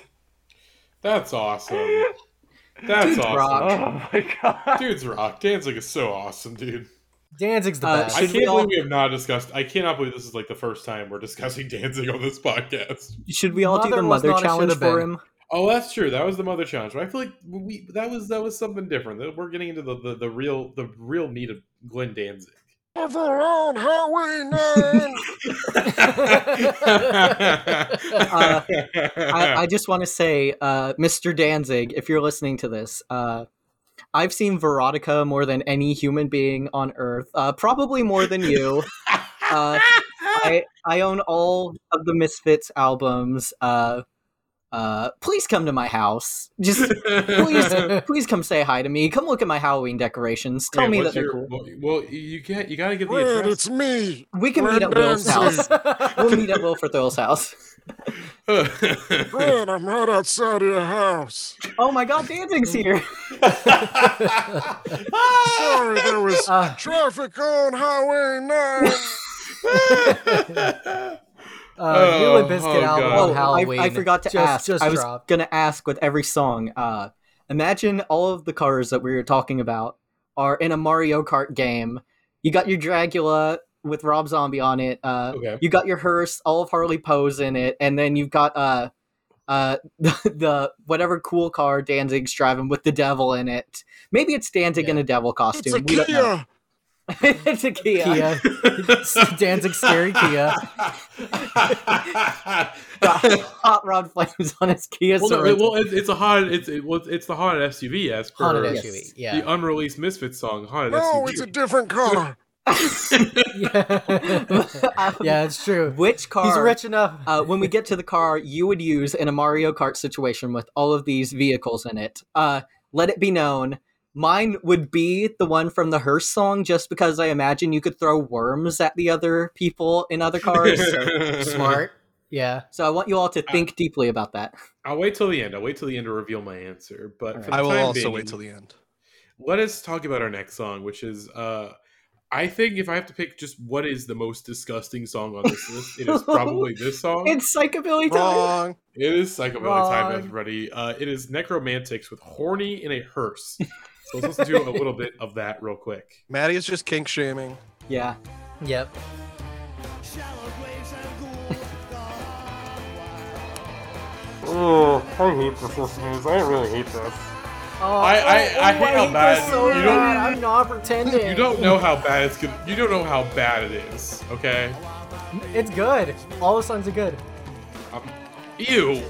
That's awesome. That's Dude's awesome. rock. Oh my god. Dude's rock. Danzig is so awesome, dude. Danzig's the Uh, best. I Should can't we all- believe we have not discussed. I cannot believe this is like the first time we're discussing Danzig on this podcast. Should we all do the mother challenge for him? Oh, that's true. That was the mother challenge. But I feel like we that was that was something different. That- We're getting into the, the, the real the real meat of Glenn Danzig. Of our own Highway 9. Uh, I, I just want to say, uh, Mr. Danzig, if you're listening to this, uh, I've seen Verotika more than any human being on Earth, uh, probably more than you. Uh, I I own all of the Misfits albums. Uh, uh, please come to my house. Just please, please come say hi to me. Come look at my Halloween decorations. Tell Man, me that what's they're your- cool. Well, well, you can't. You gotta give the Red, address. it's me. We can meet at Red Will's house. We'll meet at Will for Thrill's house. Red, I'm right outside of your house. Oh my God, Danzig's here. Sorry, there was Uh, traffic on Highway 9. uh, new Oh, Limp Bizkit oh, album God. on Oh, I, I forgot to just, ask. Just I was dropped. gonna ask with every song. Uh, imagine all of the cars that we were talking about are in a Mario Kart game. You got your Dragula with Rob Zombie on it. Uh, Okay. You got your hearse, all of Harley Poe's in it, and then you've got uh, uh, the, the whatever cool car Danzig's driving with the devil in it. Maybe it's Danzig in a devil costume. It's costume. a we don't know. Kia. it's a Kia. Kia. Danzig scary Kia. Hot rod flames on his Kia. well, no, it, well, it's, it's a haunted. It's it, well, it's the haunted SUV as per Haunted Yes. SUV. the unreleased Misfits song. Haunted No, SUV. it's a different car. yeah. yeah, it's true. Which car? He's rich enough. uh, when we get to the car you would use in a Mario Kart situation with all of these vehicles in it. Uh, let it be known, mine would be the one from the Hearse song, just because I imagine you could throw worms at the other people in other cars. Smart. Yeah. so I want you all to think deeply about that. I'll wait till the end. I'll wait till the end to reveal my answer. But for the I will time also being, wait till the end. let us talk about our next song, which is uh I think if I have to pick just what is the most disgusting song on this list, it is probably this song. It's psychobilly time. It is Psychobilly Time, everybody. Uh, it is Nekromantix with Horny in a Hearse. So let's listen to a little bit of that real quick. Maddie is just kink shaming. Yeah. Yep. Oh, I hate this listeners. I really hate this. Oh, I- I- I hate how this bad- so you don't- bad. I'm not pretending. You don't know how bad it's gonna you don't know how bad it is, okay? It's good. All the songs are good. Um, ew.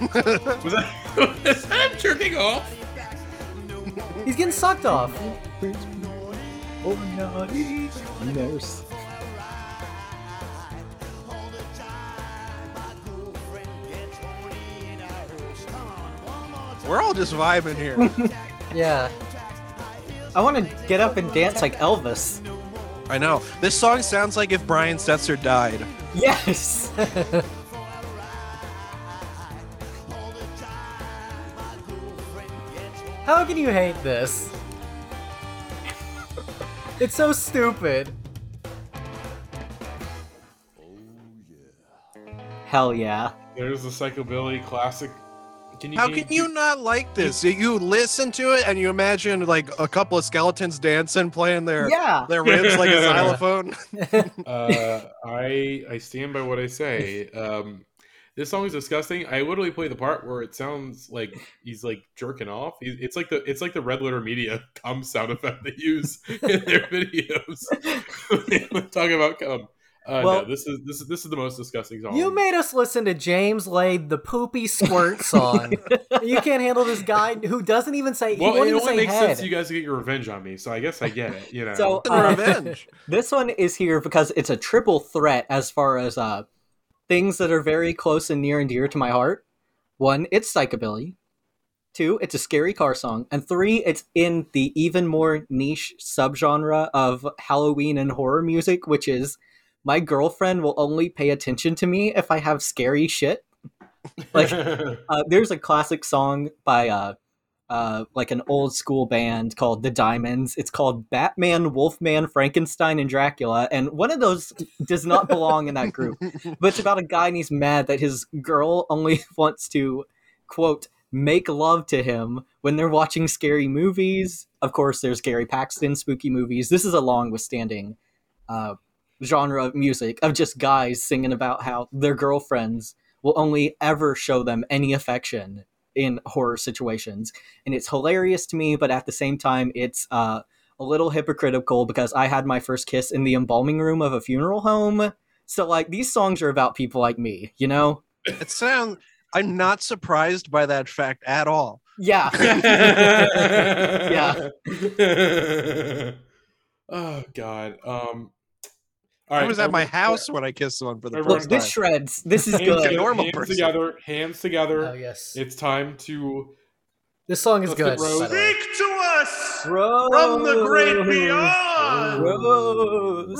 was that was that him jerking off? He's getting sucked off. Oh, naughty nurse. We're all just vibing here. Yeah. I want to get up and dance like Elvis. I know. This song sounds like if Brian Setzer died. Yes. How can you hate this? It's so stupid. Hell yeah. There's the psychobilly classic. Can you How can you not like this? You- You listen to it and you imagine like a couple of skeletons dancing, playing their Yeah. their ribs like a xylophone. uh, I I stand by what I say. Um, this song is disgusting. I literally play the part where it sounds like he's like jerking off. He's, it's like the it's like the Red Letter Media cum sound effect they use in their videos. Talk about cum. Uh, Well- no, this is this is this is the most disgusting song. You made us listen to James Lade, the poopy squirt song. you can't handle this guy who doesn't even say. well, he won't it only say makes head. sense you guys to get your revenge on me, so I guess I get it. You know. So uh, Revenge. this one is here because it's a triple threat as far as uh, things that are very close and near and dear to my heart. One, it's psychobilly. Two, it's a scary car song. And three, it's in the even more niche subgenre of Halloween and horror music, which is my girlfriend will only pay attention to me if I have scary shit. Like, uh, there's a classic song by uh, uh, like an old school band called the Diamonds. It's called Batman, Wolfman, Frankenstein, and Dracula, and one of those does not belong in that group. But it's about a guy and he's mad that his girl only wants to quote make love to him when they're watching scary movies. Of course, there's Gary Paxton spooky movies. This is a long withstanding uh, genre of music of just guys singing about how their girlfriends will only ever show them any affection in horror situations. And it's hilarious to me, but at the same time, it's uh, a little hypocritical because I had my first kiss in the embalming room of a funeral home. So, like, these songs are about people like me, you know? It sounds. I'm not surprised by that fact at all. Yeah. yeah. oh God. Um. All I was at my everyone- house when I kissed someone for the Everyone- first time. this shreds. This is Hands, good. together, normal hands person. together. Hands together. Oh yes, It's time to. this song is good. get Rose. by the way. Speak to us Rose. from the great beyond. Rose.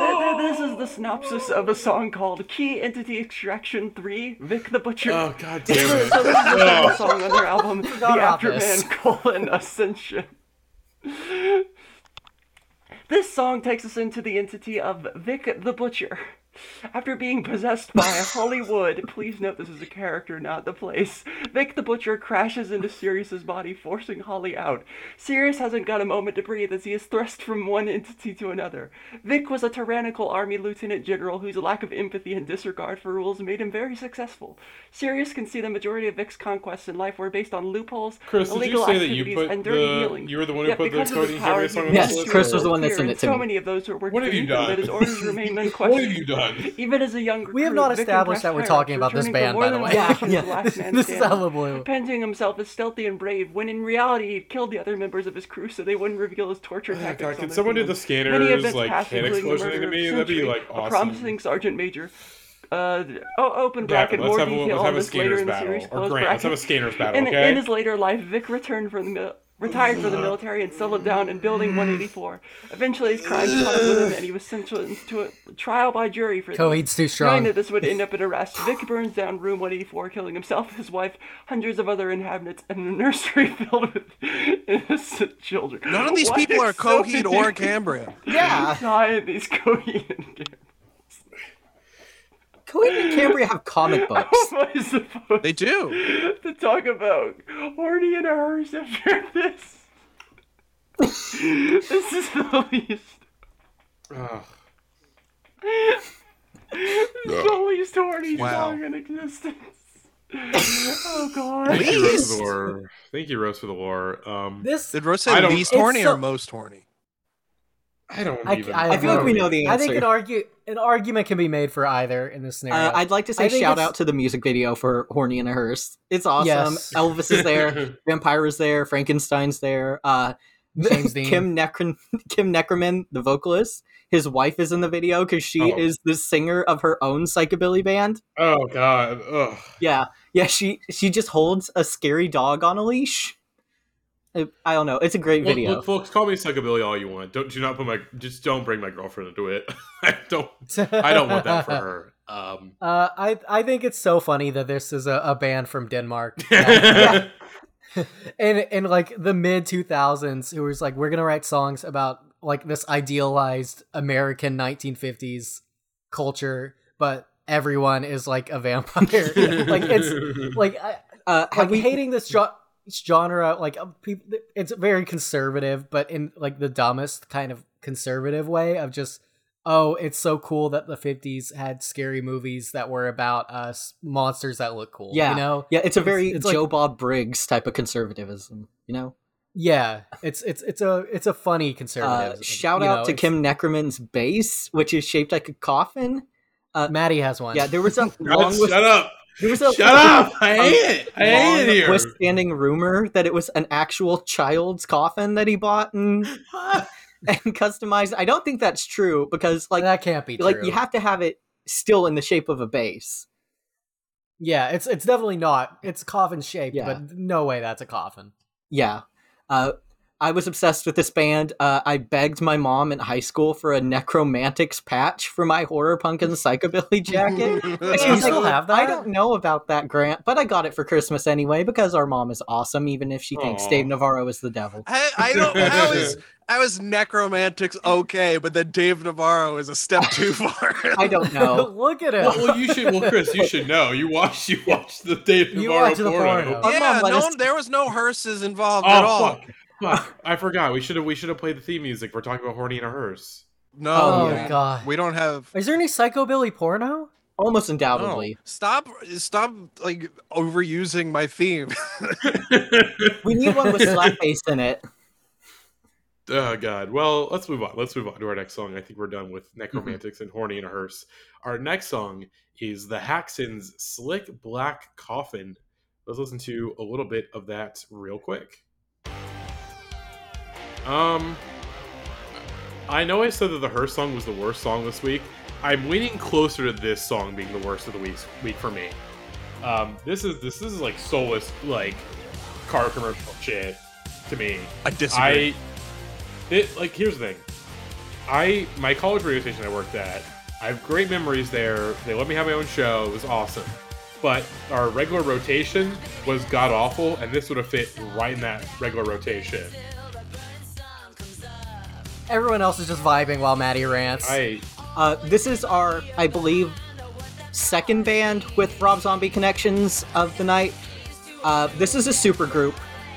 Th- th- This is the synopsis of a song called Key Entity Extraction 3, Vic the Butcher. Oh God damn so it! this is the Oh. song on their album, The Afterman this. colon Ascension. This song takes us into the entity of Vic the Butcher. After being possessed by Holly Wood, please note this is a character, not the place. Vic the Butcher crashes into Sirius's body, forcing Holly out. Sirius hasn't got a moment to breathe as he is thrust from one entity to another. Vic was a tyrannical army lieutenant general whose lack of empathy and disregard for rules made him very successful. Sirius can see the majority of Vic's conquests in life were based on loopholes, Chris, did illegal you say that you activities, put and dirty the healing. you were the one who Yet put the because of Cody his and Henry power, song he on was this Yes. Chris was the one that sent it to so me. many of those who worked What have you done? that his orders remained What have you done? Even as a young We have not Vic established that we're talking about this band, by the way. Yeah, yeah. man this is blue. Painting himself as stealthy and brave, when in reality he'd killed the other members of his crew so they wouldn't reveal his torture Oh, tactics. God, can someone do the scanners like including explosion to me? That'd be like A promising sergeant major. Uh, oh, open Yeah, bracket, let's more have detail on this later in the series. Or Grant, let's have a scanners battle, In, okay? in his later life, Vic returned from the retired from the military and settled down in Building 184. Eventually, his crimes caught up with him, and he was sentenced to a trial by jury for Coheed's too strong. Knowing strong. that this would end up in arrest, Vic burns down room 184, killing himself, his wife, hundreds of other inhabitants, and a nursery filled with innocent children. None of these Why people are is so Coheed or Cambria. Yeah. Die in these Coheed and Cambria. Coheed and Cambria have comic books. How am I supposed They do. to talk about horny and a hearse after this? this is the least. Ugh. This is the least horny Wow. song in existence. Oh god. Thank you, Rose, Least? for the lore. Thank you, Rose, for the lore. Um, This Did Rose say I don't- least It's horny so- or most horny? I don't I, even. I, I feel like we know. the answer. I think an argue an argument can be made for either in this scenario. Uh, I'd like to say shout it's- out to the music video for "Horny in a Hearse." It's awesome. Yes. Elvis is there, Vampire is there, Frankenstein's there. Uh, James Dean. Kim Necron, Kim Nekroman, the vocalist, his wife is in the video because she Oh. is the singer of her own psychobilly band. oh God. Ugh. Yeah, yeah. She she just holds a scary dog on a leash. I, I don't know. It's a great Look, video. look, folks, call me psychobilly all you want. Don't do not put my just don't bring my girlfriend into it. I don't. I don't want that for her. Um. Uh, I I think it's so funny that this is a, a band from Denmark. that- in in like the mid 2000s who was like we're gonna write songs about like this idealized american 1950s culture but everyone is like a vampire like it's like I, Uh, have like we hating this jo- genre like uh, people it's very conservative but in like the dumbest kind of conservative way of just oh it's so cool that the 50s had scary movies that were about us monsters that look cool Yeah. you know Yeah, it's a very it's like- Joe Bob Briggs type of conservatism. You know. Yeah, it's it's it's a it's a funny Uh, conservative. shout out know, to Kim Nekroman's bass, which is shaped like a coffin. Maddie has one. Yeah, there was a God, long shut up! There was a Shut up! I a hate it. I hate it long here. withstanding rumor that it was an actual child's coffin that he bought and and customized. I don't think that's true because like that can't be true. like you have to have it still in the shape of a base. yeah, it's it's definitely not. It's coffin shaped, Yeah. but no way that's a coffin. Yeah. Uh, I was obsessed with this band. Uh, I begged my mom in high school for a Nekromantix patch for my horror punk and psychobilly jacket. And Do she you was still like, have that? I don't know about that, Grant, but I got it for Christmas anyway because our mom is awesome, even if she thinks Aw. Dave Navarro is the devil. I, I don't. How is how is Nekromantix okay, but then Dave Navarro is a step too far? I don't know. Look at it. Well, well, you should. Well, Chris, you should know. You watched. You watched the Dave You Navarro watched the porno. porno. Yeah, mom no, us- there was no hearses involved Oh at all. fuck! Fuck! I forgot. We should have. We should have played the theme music. We're talking about horny in a hearse. No, Oh, yeah. god. we don't have. Is there any psychobilly porno? almost undoubtedly. Stop stop like overusing my theme. We need one with slap bass in it. Oh God. Well, let's move on. Let's move on to our next song. I think we're done with Nekromantix and horny in a hearse. Our next song is the Haxons' "Slick Black Coffin." Let's listen to a little bit of that real quick. Um, I know I said that the Her song was the worst song this week. I'm leaning closer to this song being the worst of the week week for me. Um, this is this is like soulless like car commercial shit to me. I disagree. I it like here's the thing. I my college radio station I worked at. I have great memories there. They let me have my own show. It was awesome. But our regular rotation was god awful, and this would have fit right in that regular rotation. Everyone else is just vibing while Maddie rants. I Uh, this is our, I believe, second band with Rob Zombie connections of the night. Uh, this is a super group.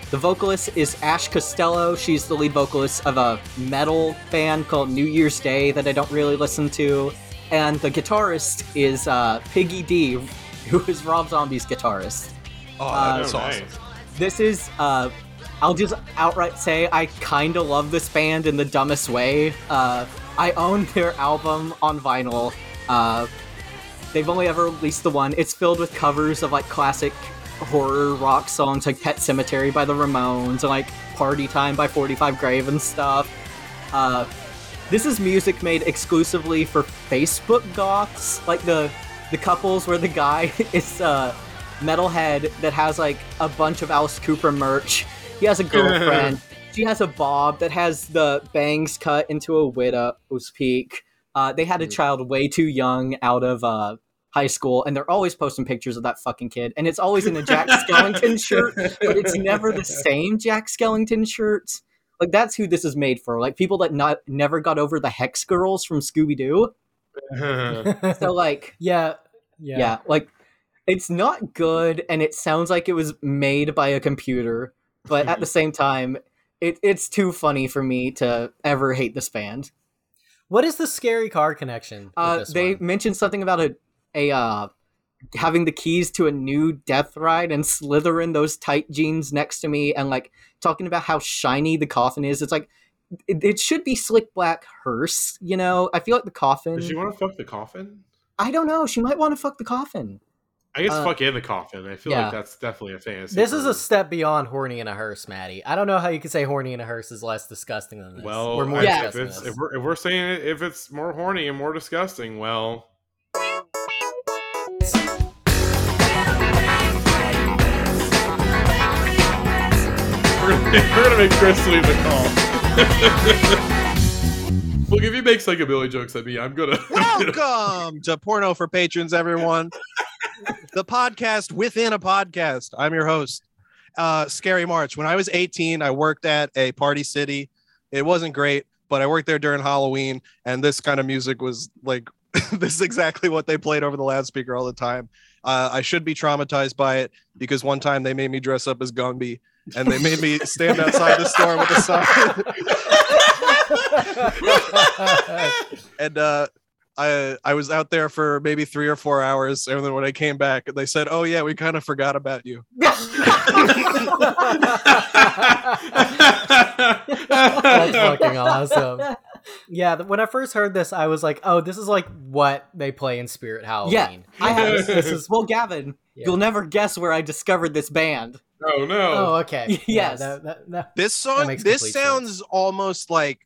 The vocalist is Ash Costello. She's the lead vocalist of a metal band called New Year's Day that I don't really listen to. And the guitarist is uh, Piggy D, who is Rob Zombie's guitarist. oh, uh, that's oh, awesome. This is, uh, I'll just outright say I kind of love this band in the dumbest way. Uh, I own their album on vinyl. Uh, they've only ever released the one. It's filled with covers of like classic horror rock songs like Pet Sematary by the Ramones and like Party Time by 45 Grave and stuff. Uh, this is music made exclusively for Facebook goths, like the the couples where the guy is uh metalhead that has like a bunch of Alice Cooper merch. He has a girlfriend. she has a bob that has the bangs cut into a widow's peak. Uh, they had a child way too young out of uh, high school, and they're always posting pictures of that fucking kid. And it's always in a Jack Skellington shirt, but it's never the same Jack Skellington shirts. Like that's who this is made for. Like people that not never got over the Hex Girls from Scooby Doo. So like yeah, yeah. yeah. like it's not good and it sounds like it was made by a computer but at the same time it, it's too funny for me to ever hate this band What is the scary car connection? with uh, this they one? mentioned something about a, a uh, having the keys to a new death ride and slithering those tight jeans next to me and like talking about how shiny the coffin is it's like it, it should be slick black hearse you know i feel like the coffin Does she want to fuck the coffin? i don't know she might want to fuck the coffin I guess Uh, fuck in the coffin. I feel yeah. like that's definitely a fantasy. This is a step beyond horny in a hearse, Maddie. I don't know how you could say horny in a hearse is less disgusting than this. well. We're more I- Yeah. if, it's, if we're if we're saying it, if it's more horny and more disgusting, well, we're gonna, we're gonna make Chris leave the call. Look, if he makes psychobilly jokes at me, I'm gonna. Welcome to Porno for Patrons, everyone. the podcast within a podcast. I'm your host, uh, Scary March. When I was 18, I worked at a party city. It wasn't great, but I worked there during Halloween, and this kind of music was like this is exactly what they played over the loudspeaker all the time. Uh, I should be traumatized by it because one time they made me dress up as Gumby, and they made me stand outside the store with a sign. and uh I I was out there for maybe three or four hours, and then when I came back, they said, "Oh yeah, we kind of forgot about you." That's fucking awesome. Yeah, when I first heard this, I was like, "Oh, this is like what they play in Spirit Halloween." Yeah, I have. This, this is well, Gavin, Yeah. you'll never guess where I discovered this band. oh no! Oh, okay. Yeah, that- that- that- This song, makes this complete sounds almost like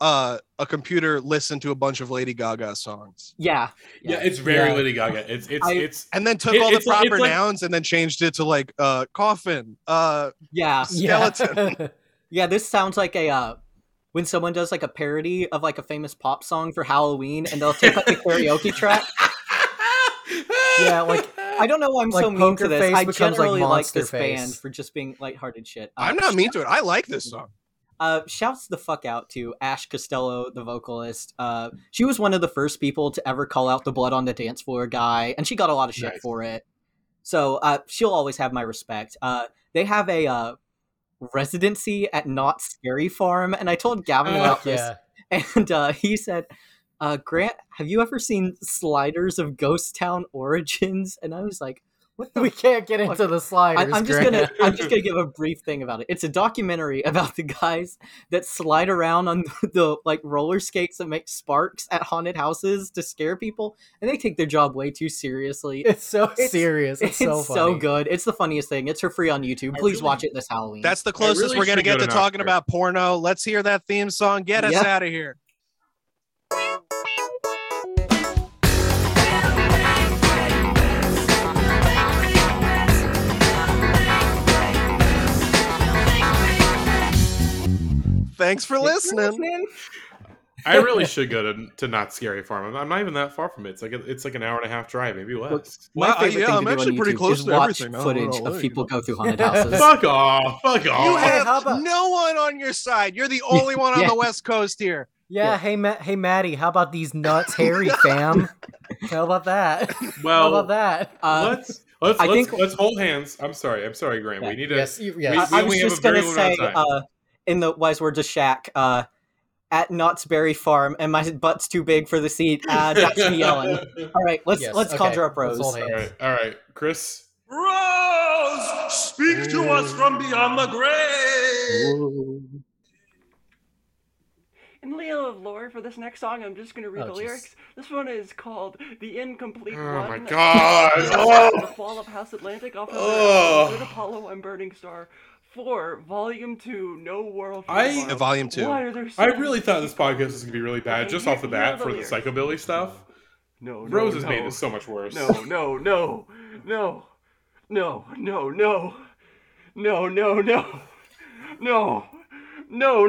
uh, a computer listened to a bunch of Lady Gaga songs Yeah, yeah, it's very Yeah. Lady Gaga. It's it's I- it's and then took It- all the it's like- proper like- nouns and then changed it to like uh, coffin. Uh, yeah, yeah. skeleton. yeah. This sounds like a uh, when someone does like a parody of like a famous pop song for Halloween, and they'll take like the karaoke track. yeah, like I don't know why I'm Like so mean to this. Face I becomes, like, generally like, this Face. band for just being lighthearted shit. Uh, I'm not mean to it. I like this song. Uh, shouts the fuck out to Ash Costello, the vocalist. Uh, she was one of the first people to ever call out the blood on the dance floor guy, and she got a lot of shit Nice. for it. So uh, she'll always have my respect. Uh, they have a uh, residency at Knott's Scary Farm, and I told Gavin Uh, about this, and uh, he said, uh, Grant, have you ever seen Sliders of Ghost Town Origins? And I was like, what the We can't get into the I, sliders. I'm just Grant. gonna I'm just gonna give a brief thing about it. It's a documentary about the guys that slide around on the like roller skates that make sparks at haunted houses to scare people, and they take their job way too seriously. It's so It's- serious. It's, It's, so so, good. It's the funniest thing. It's for free on YouTube. Please really- watch it this Halloween. That's the closest really we're gonna get go to to talking Knoxville. about porno. Let's hear that theme song. Get us Yeah. out of here. Thanks for listening. I really should go to, to Knott's Scary Farm. I'm, I'm not even that far from it. It's like a, it's like an hour and a half drive, maybe less. My favorite yeah, thing I'm to do actually on pretty YouTube close is to watch everything. I don't footage know. of people go through haunted houses. Fuck off! Fuck off! You have about- no one on your side. You're the only one on Yeah. the West Coast here. Yeah, Yeah. hey Matt, hey Maddie, how about these nuts, hairy fam? how about that? Well, how about that? Uh, let's let's I let's, think- let's hold hands. I'm sorry. I'm sorry, Grant. Yeah. We need to. yes, you, we- yes. I, I was just gonna say, amount of time. uh, in the wise words of Shaq, uh, at Knott's Berry Farm, and my butt's too big for the seat. Uh, that's me yelling. All right, let's Yes, let's okay, conjure up Rose. hold all hands. right, all right, Chris. Rose, speak to us from beyond the grave. In lieu of lore for this next song, I'm just gonna read Oh, the jeez. lyrics. This one is called "The Incomplete Oh One." my God. The Oh. Fall of House Atlantic off of Oh. the Apollo and Burning Star. Four, Volume Two, No World. I- Tomorrow. Uh, volume two. Why are there so I really thought this podcast was gonna be really bad just off the bat for the psychobilly stuff. No, no, Rose has no. made this so much worse. No, no, no, no, no, no, no, no, no, no, no, no,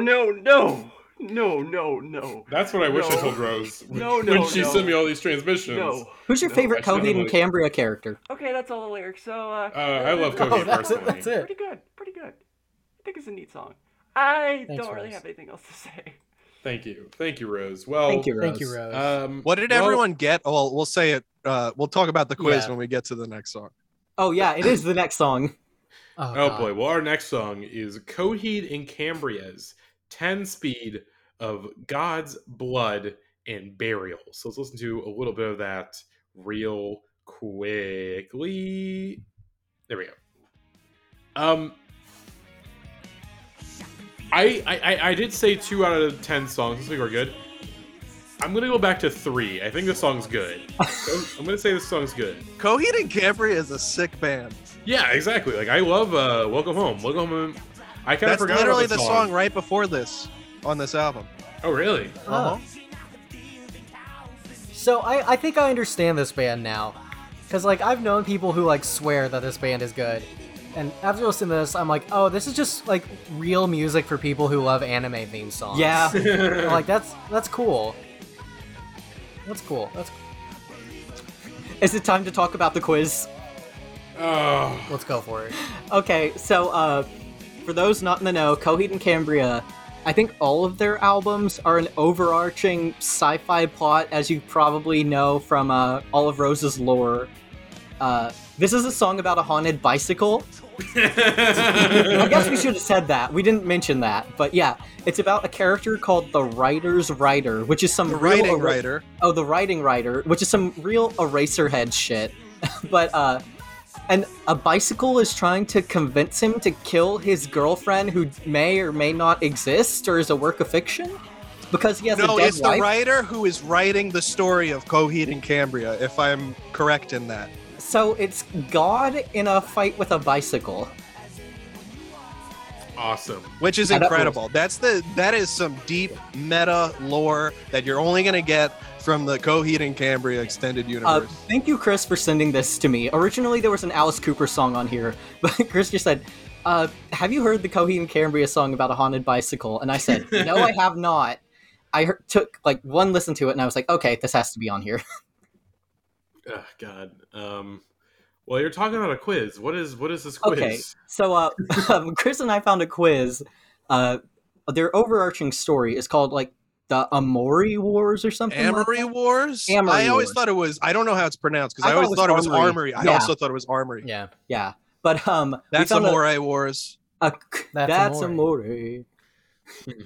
no, no, no, no, no. That's what I wish I told Rose No, when she no. sent me all these transmissions. No. Who's your No, favorite I Coheed and Cambria character? Okay, that's all the lyrics. So, uh, Uh, I love they're- Coheed Oh, that's it. personally. That's it. Pretty good, pretty good. I think it's a neat song. I Thanks, don't really Rose. have anything else to say. Thank you, thank you, Rose. Well, Thank you, Rose. Thank you, Rose. Um, What did well, everyone get? Well, we'll say it. Uh, we'll talk about the quiz Yeah. when we get to the next song. Oh yeah, it is the next song. oh, Oh boy! Well, our next song is Coheed and Cambria's "10 Speed of God's Blood and Burial." So let's listen to a little bit of that real quickly. There we go. Um, I I, I- I did say two out of ten songs this week are good. I'm gonna go back to three. I think the song's good. So I'm gonna say this song's good. Coheed and Cambria is a sick band. Yeah, exactly. Like I love uh, "Welcome Home." "Welcome Home." I kind of That's forgot literally about the song right before this on this album. Oh, really? Uh-huh. So I, I think I understand this band now, because like I've known people who like swear that this band is good, and after listening to this, I'm like, oh, this is just like real music for people who love anime theme songs. Yeah. Like that's that's cool. That's cool. That's Is it time to talk about the quiz? Oh, let's go for it. Okay, so uh, for those not in the know, Coheed and Cambria, I think all of their albums are an overarching sci-fi plot, as you probably know from uh, all of Rose's lore. Uh, this is a song about a haunted bicycle. I guess we should have said that. We didn't mention that, but yeah, it's about a character called the Writer's Writer, which is some The real writing era- writer. Oh, the writing writer, which is some real Eraserhead shit. but uh and a bicycle is trying to convince him to kill his girlfriend who may or may not exist or is a work of fiction because he has No, a dead it's wife. the writer who is writing the story of Coheed and Cambria, if I'm correct in that. So it's God in a fight with a bicycle. awesome. Which is incredible. That's the that is some deep meta lore that you're only gonna get from the Coheed and Cambria extended Uh, universe. thank you, Chris, for sending this to me. Originally, there was an Alice Cooper song on here, but Chris just said, uh, "Have you heard the Coheed and Cambria song about a haunted bicycle?" And I said, "No, I have not." I heard, took like one listen to it, and I was like, "Okay, this has to be on here." Oh, God. Um, well, you're talking about a quiz. What is what is this quiz? Okay, so uh, um, Chris and I found a quiz. Uh, their overarching story is called like the Amory Wars or something. Amory that. Wars? Amory I always Wars. thought it was I don't know how it's pronounced because I I, thought always it was thought it was Armory. Armory. I also thought it was Armory. Yeah. Yeah, but um, That's found a- Wars. A, That's that's, amore. amore.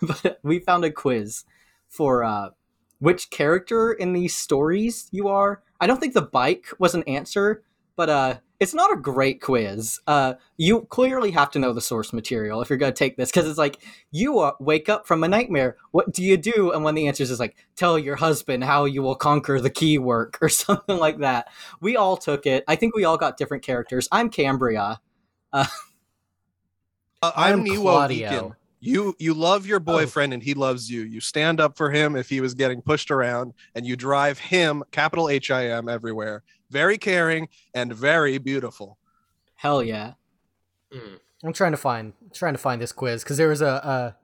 but we found a quiz for uh, which character in these stories you are. I don't think the bike was an answer, but uh, it's not a great quiz. Uh, you clearly have to know the source material if you're going to take this because it's like you uh, wake up from a nightmare. What do you do? And one of the answers is like, tell your husband how you will conquer the Keywork or something like that. We all took it. I think we all got different characters. I'm Cambria. Uh, Uh, I'm, I'm Claudio. You you love your boyfriend and he loves you. You stand up for him if he was getting pushed around, and you drive him, capital H I M, everywhere. Very caring and very beautiful. hell yeah. I'm trying to find trying to find this quiz because there was a, a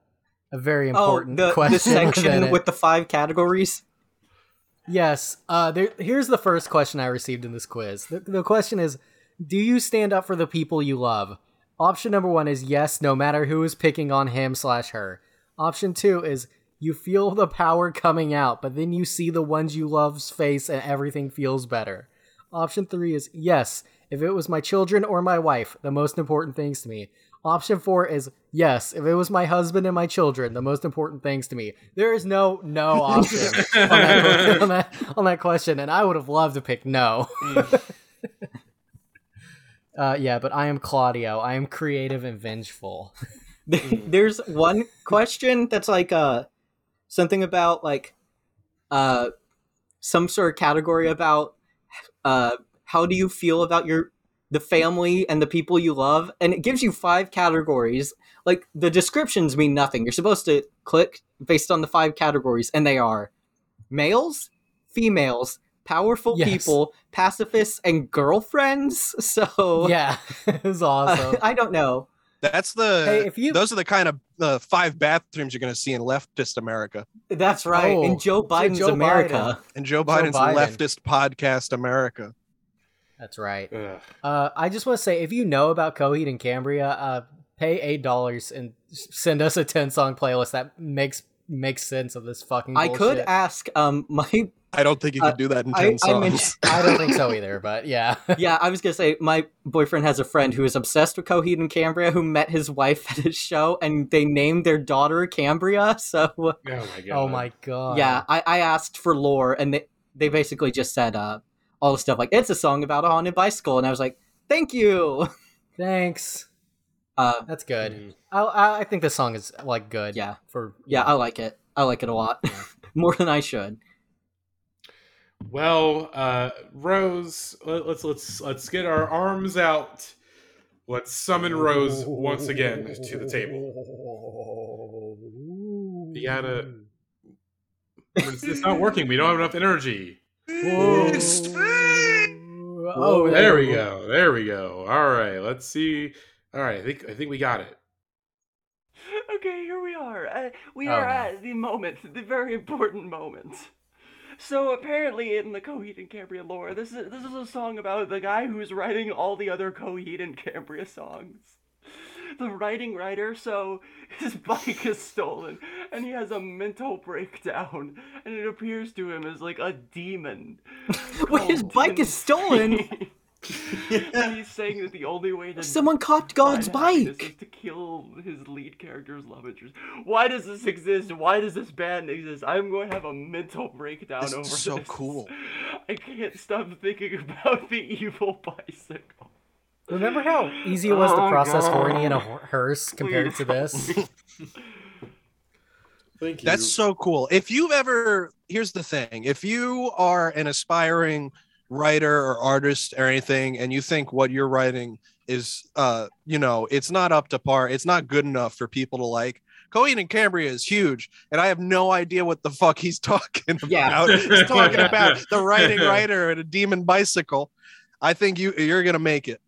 a very Oh, important the, question the section with the five categories. Yes. Uh, there, here's the first question I received in this quiz. The, the question is Do you stand up for the people you love? Option number one is yes, no matter who is picking on him slash her. Option two is you feel the power coming out, but then you see the ones you love's face and everything feels better. Option three is yes, if it was my children or my wife, the most important things to me. Option four is yes, if it was my husband and my children, the most important things to me. There is no no option on, that, on, that, on that question, and I would have loved to pick no. Mm. Uh, yeah, but I am Claudio. I am creative and vengeful. There's one question that's like uh something about like uh some sort of category about uh how do you feel about your the family and the people you love and it gives you five categories like the descriptions mean nothing you're supposed to click based on the five categories and they are males females powerful Yes. people pacifists and girlfriends so yeah, it was awesome. I don't know That's the Hey, if you- those are the kind of uh, five bathrooms you're going to see in leftist America That's right. Oh, in Joe Biden's Joe America. and Joe Biden's Biden. leftist podcast America. That's right. Uh, I just want to say, if you know about Coheed and Cambria, uh, pay eight dollars and send us a ten song playlist that makes makes sense of this fucking. Bullshit. I could ask um my I don't think you Uh, can do that in I- 10 I songs. mentioned- I don't think so either, but yeah. yeah, I was gonna say my boyfriend has a friend who is obsessed with Coheed and Cambria who met his wife at his show and they named their daughter Cambria. So Oh my god. oh my god. yeah, I, I asked for lore and they they basically just said uh all the stuff like it's a song about a haunted bicycle and I was like, Thank you. Thanks. Uh That's good. Mhm. I I I think this song is like good. Yeah. For yeah, I like it. I like it a lot. More than I should. Well, uh, Rose, let, let's let's let's get our arms out. Let's summon Rose once again to the table. You gotta. It's, it's not working. We don't have enough energy. Oh, There we go. There we go. All right. Let's see. All right. I think I think we got it. Okay, here we are. Uh, we Oh, are no. at the moment, the very important moment. So apparently, in the Coheed and Cambria lore, this is this is a song about the guy who's writing all the other Coheed and Cambria songs. The writing writer, so his bike is stolen, and he has a mental breakdown, and it appears to him as like a demon. Wait, his called bike is stolen. Insane. and he's saying that the only way to Someone copped God's bike. is to kill his lead character's love interest. Why does this exist? Why does this band exist? I'm going to have a mental breakdown over This is so this. cool. I can't stop thinking about the evil bicycle. Remember how easy it was to Oh, process God. horny in a hearse compared Please to this? Thank you. That's so cool. If you've ever, here's the thing: if you are an aspiring writer or artist or anything, and you think what you're writing is, uh, you know, it's not up to par, it's not good enough for people to like. Coheed and Cambria is huge, and I have no idea what the fuck he's talking about. Yeah. He's talking about the writing writer and a demon bicycle. I think you you're gonna make it.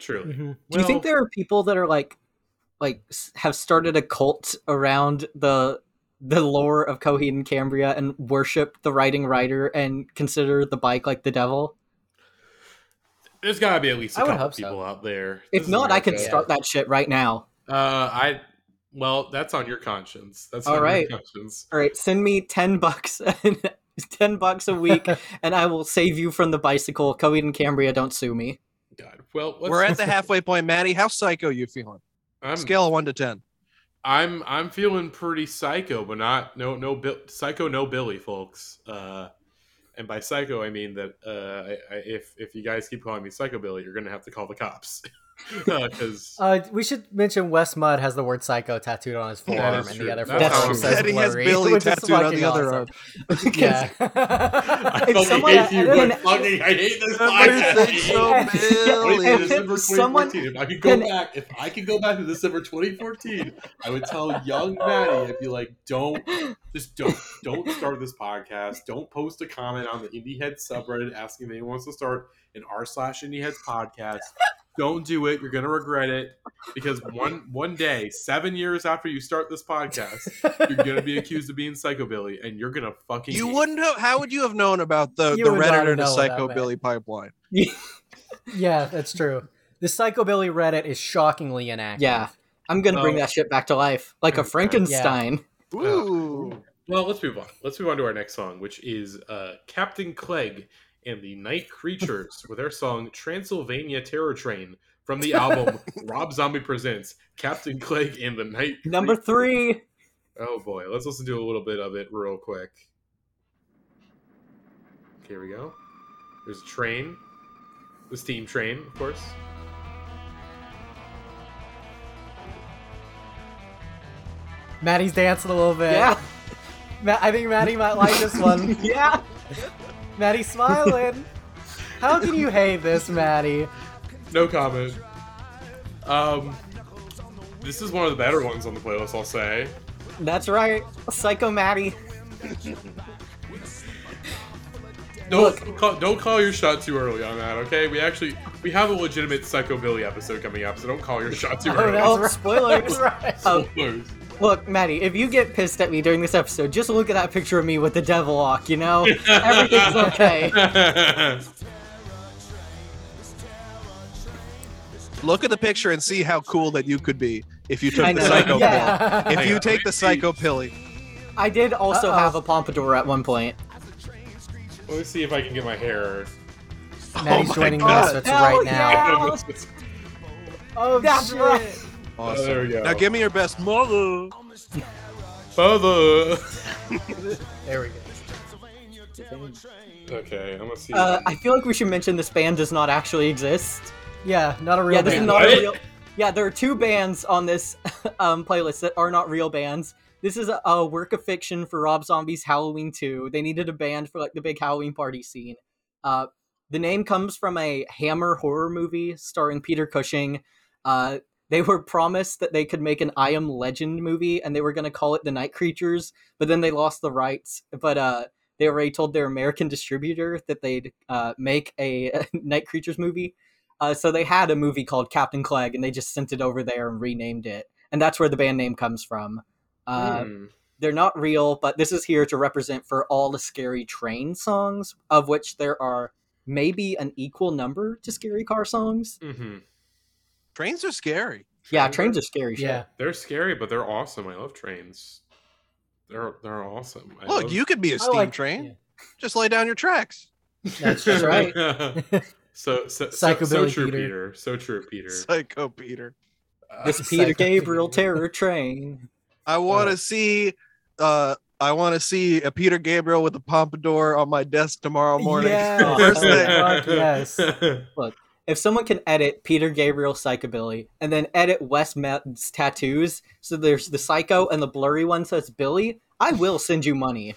truly. Mhm. Do you think there are people that are like, like have started a cult around the the lore of Coheed and Cambria and worship the writing writer and consider the bike like the devil? There's got to be at least a I would couple hope so. people out there. If This is not, I could America. start that shit right now. Uh, I. Well, that's on your conscience. That's All on right. your conscience. All right, send me ten bucks, ten bucks a week, and I will save you from the bicycle. Coheed and Cambria, don't sue me. God. Well, let's, We're at the halfway point, Maddie. How psycho you feeling? I'm, Scale of one to ten. I'm I'm feeling pretty psycho, but not no no Bill, psycho no Billy, folks. Uh, and by psycho, I mean that uh, I, I, if if you guys keep calling me psycho Billy, you're gonna have to call the cops because Uh, we should mention Wes Mudd has the word "psycho" tattooed on his forearm, is and true. the other That's forearm says That he has blurry, Billy tattooed on the other awesome. arm. Yeah. I If fucking someone- hate you. and- fucking, I hate this podcast. so, I hate it. Billy. What is it, If December someone If I could go can- back, if I could go back to December 2014, I would tell young Maddie, I'd be like, don't, just don't, don't start this podcast. Don't post a comment on the Indie Head subreddit asking if anyone wants to start an r slash Indie Heads podcast. Don't do it. You're gonna regret it because one one day, seven years after you start this podcast, you're gonna be accused of being psychobilly, and you're gonna fucking. You hate wouldn't have. How would you have known about the You the would not Redditor to know what. Psychobilly pipeline? yeah, that's true. The Psychobilly Reddit is shockingly inactive. Yeah. I'm gonna bring Well- that shit back to life, like a Frankenstein. Ooh. Well, let's move on. Let's move on to our next song, which is uh, Captain Clegg and the Night Creatures with their song Transylvania Terror Train from the album Rob Zombie Presents Captain Clegg and the Night Number Creatures. three. Oh boy, let's listen to a little bit of it real quick. Here we go. There's a train. The steam train, of course. Maddie's dancing a little bit. Yeah. Ma- I think Maddie might like this one. Yeah. Maddie's smiling. How can you hate this, Maddie? No comment. Um, this is one of the better ones on the playlist, I'll say. That's right. Psycho Maddie. Don't call, don't call your shot too early on that, okay? We actually we have a legitimate Psycho Billy episode coming up, so don't call your shot too Oh, early. that's Oh, right. spoilers. That's right. Oh, Spoilers. Look, Maddie, if you get pissed at me during this episode, just look at that picture of me with the devil walk, you know? Everything's okay. Look at the picture and see how cool that you could be if you took the know. psycho Yeah. pill. If you take the let psycho pilly. I did also Uh-oh. have a pompadour at one point. Let me see if I can get my hair. Maddie's oh my joining God. Misfits Hell right now. yeah. Oh, That's shit. right. Awesome. there we go. Now give me your best mother. Father. There we go. Okay, I'm gonna see. Uh, I feel like we should mention this band does not actually exist. Yeah, not a real yeah, this is band. not a What? real. Yeah, there are two bands on this um, playlist that are not real bands. This is a, a work of fiction for Rob Zombie's Halloween 2. They needed a band for like the big Halloween party scene. Uh, the name comes from a Hammer horror movie starring Peter Cushing. Uh, they were promised that they could make an I Am Legend movie, and they were going to call it The Night Creatures, but then they lost the rights. But uh, they already told their American distributor that they'd uh, make a Night Creatures movie. Uh, so they had a movie called Captain Clegg, and they just sent it over there and renamed it, and that's where the band name comes from. Uh, Hmm. They're not real, but this is here to represent for all the scary train songs, of which there are maybe an equal number to scary car songs. Mhm. Trains are scary. Yeah, trains are scary shit. Yeah. They're scary, but they're awesome. I love trains. They're they're awesome. I Look, love- you could be a I steam like- train. Just lay down your tracks. That's That's right. so so, so, so Psychobilly true, Peter. Peter. So true, Peter. Psycho Peter. Uh, This Peter Psycho Gabriel Peter. Terror Train. I want to see. Uh, I want to see a Peter Gabriel with a pompadour on my desk tomorrow morning. Yeah. First thing. Fuck yes. If someone can edit Peter Gabriel Psychobilly and then edit Wes Madden's tattoos, so there's the psycho and the blurry one says Billy, I will send you money.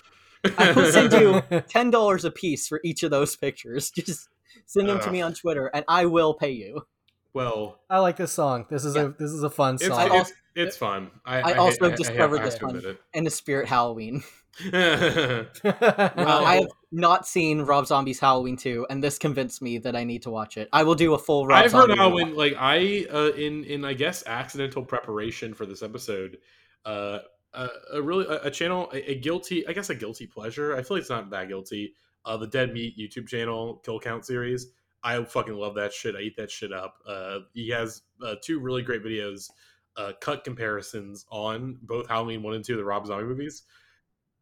I will send you ten dollars a piece for each of those pictures. Just send them to me on Twitter, and I will pay you. well, I like this song. This is Yeah. a this is a fun it's song. it's, it's fun. I, I I also I- I- discovered I have this to one. in And the Spirit Halloween. it. Uh, I have not seen Rob Zombie's Halloween 2, and this convinced me that I need to watch it. I will do a full Rob I've heard Zombie how rewatch. like I uh, in in I guess accidental preparation for this episode, uh, a, a really a, a channel a, a guilty I guess a guilty pleasure. I feel like it's not that guilty. Uh, the Dead Meat YouTube channel Kill Count series. I fucking love that shit. I eat that shit up. Uh, he has uh, two really great videos, uh, cut comparisons on both Halloween one and two, the Rob Zombie movies.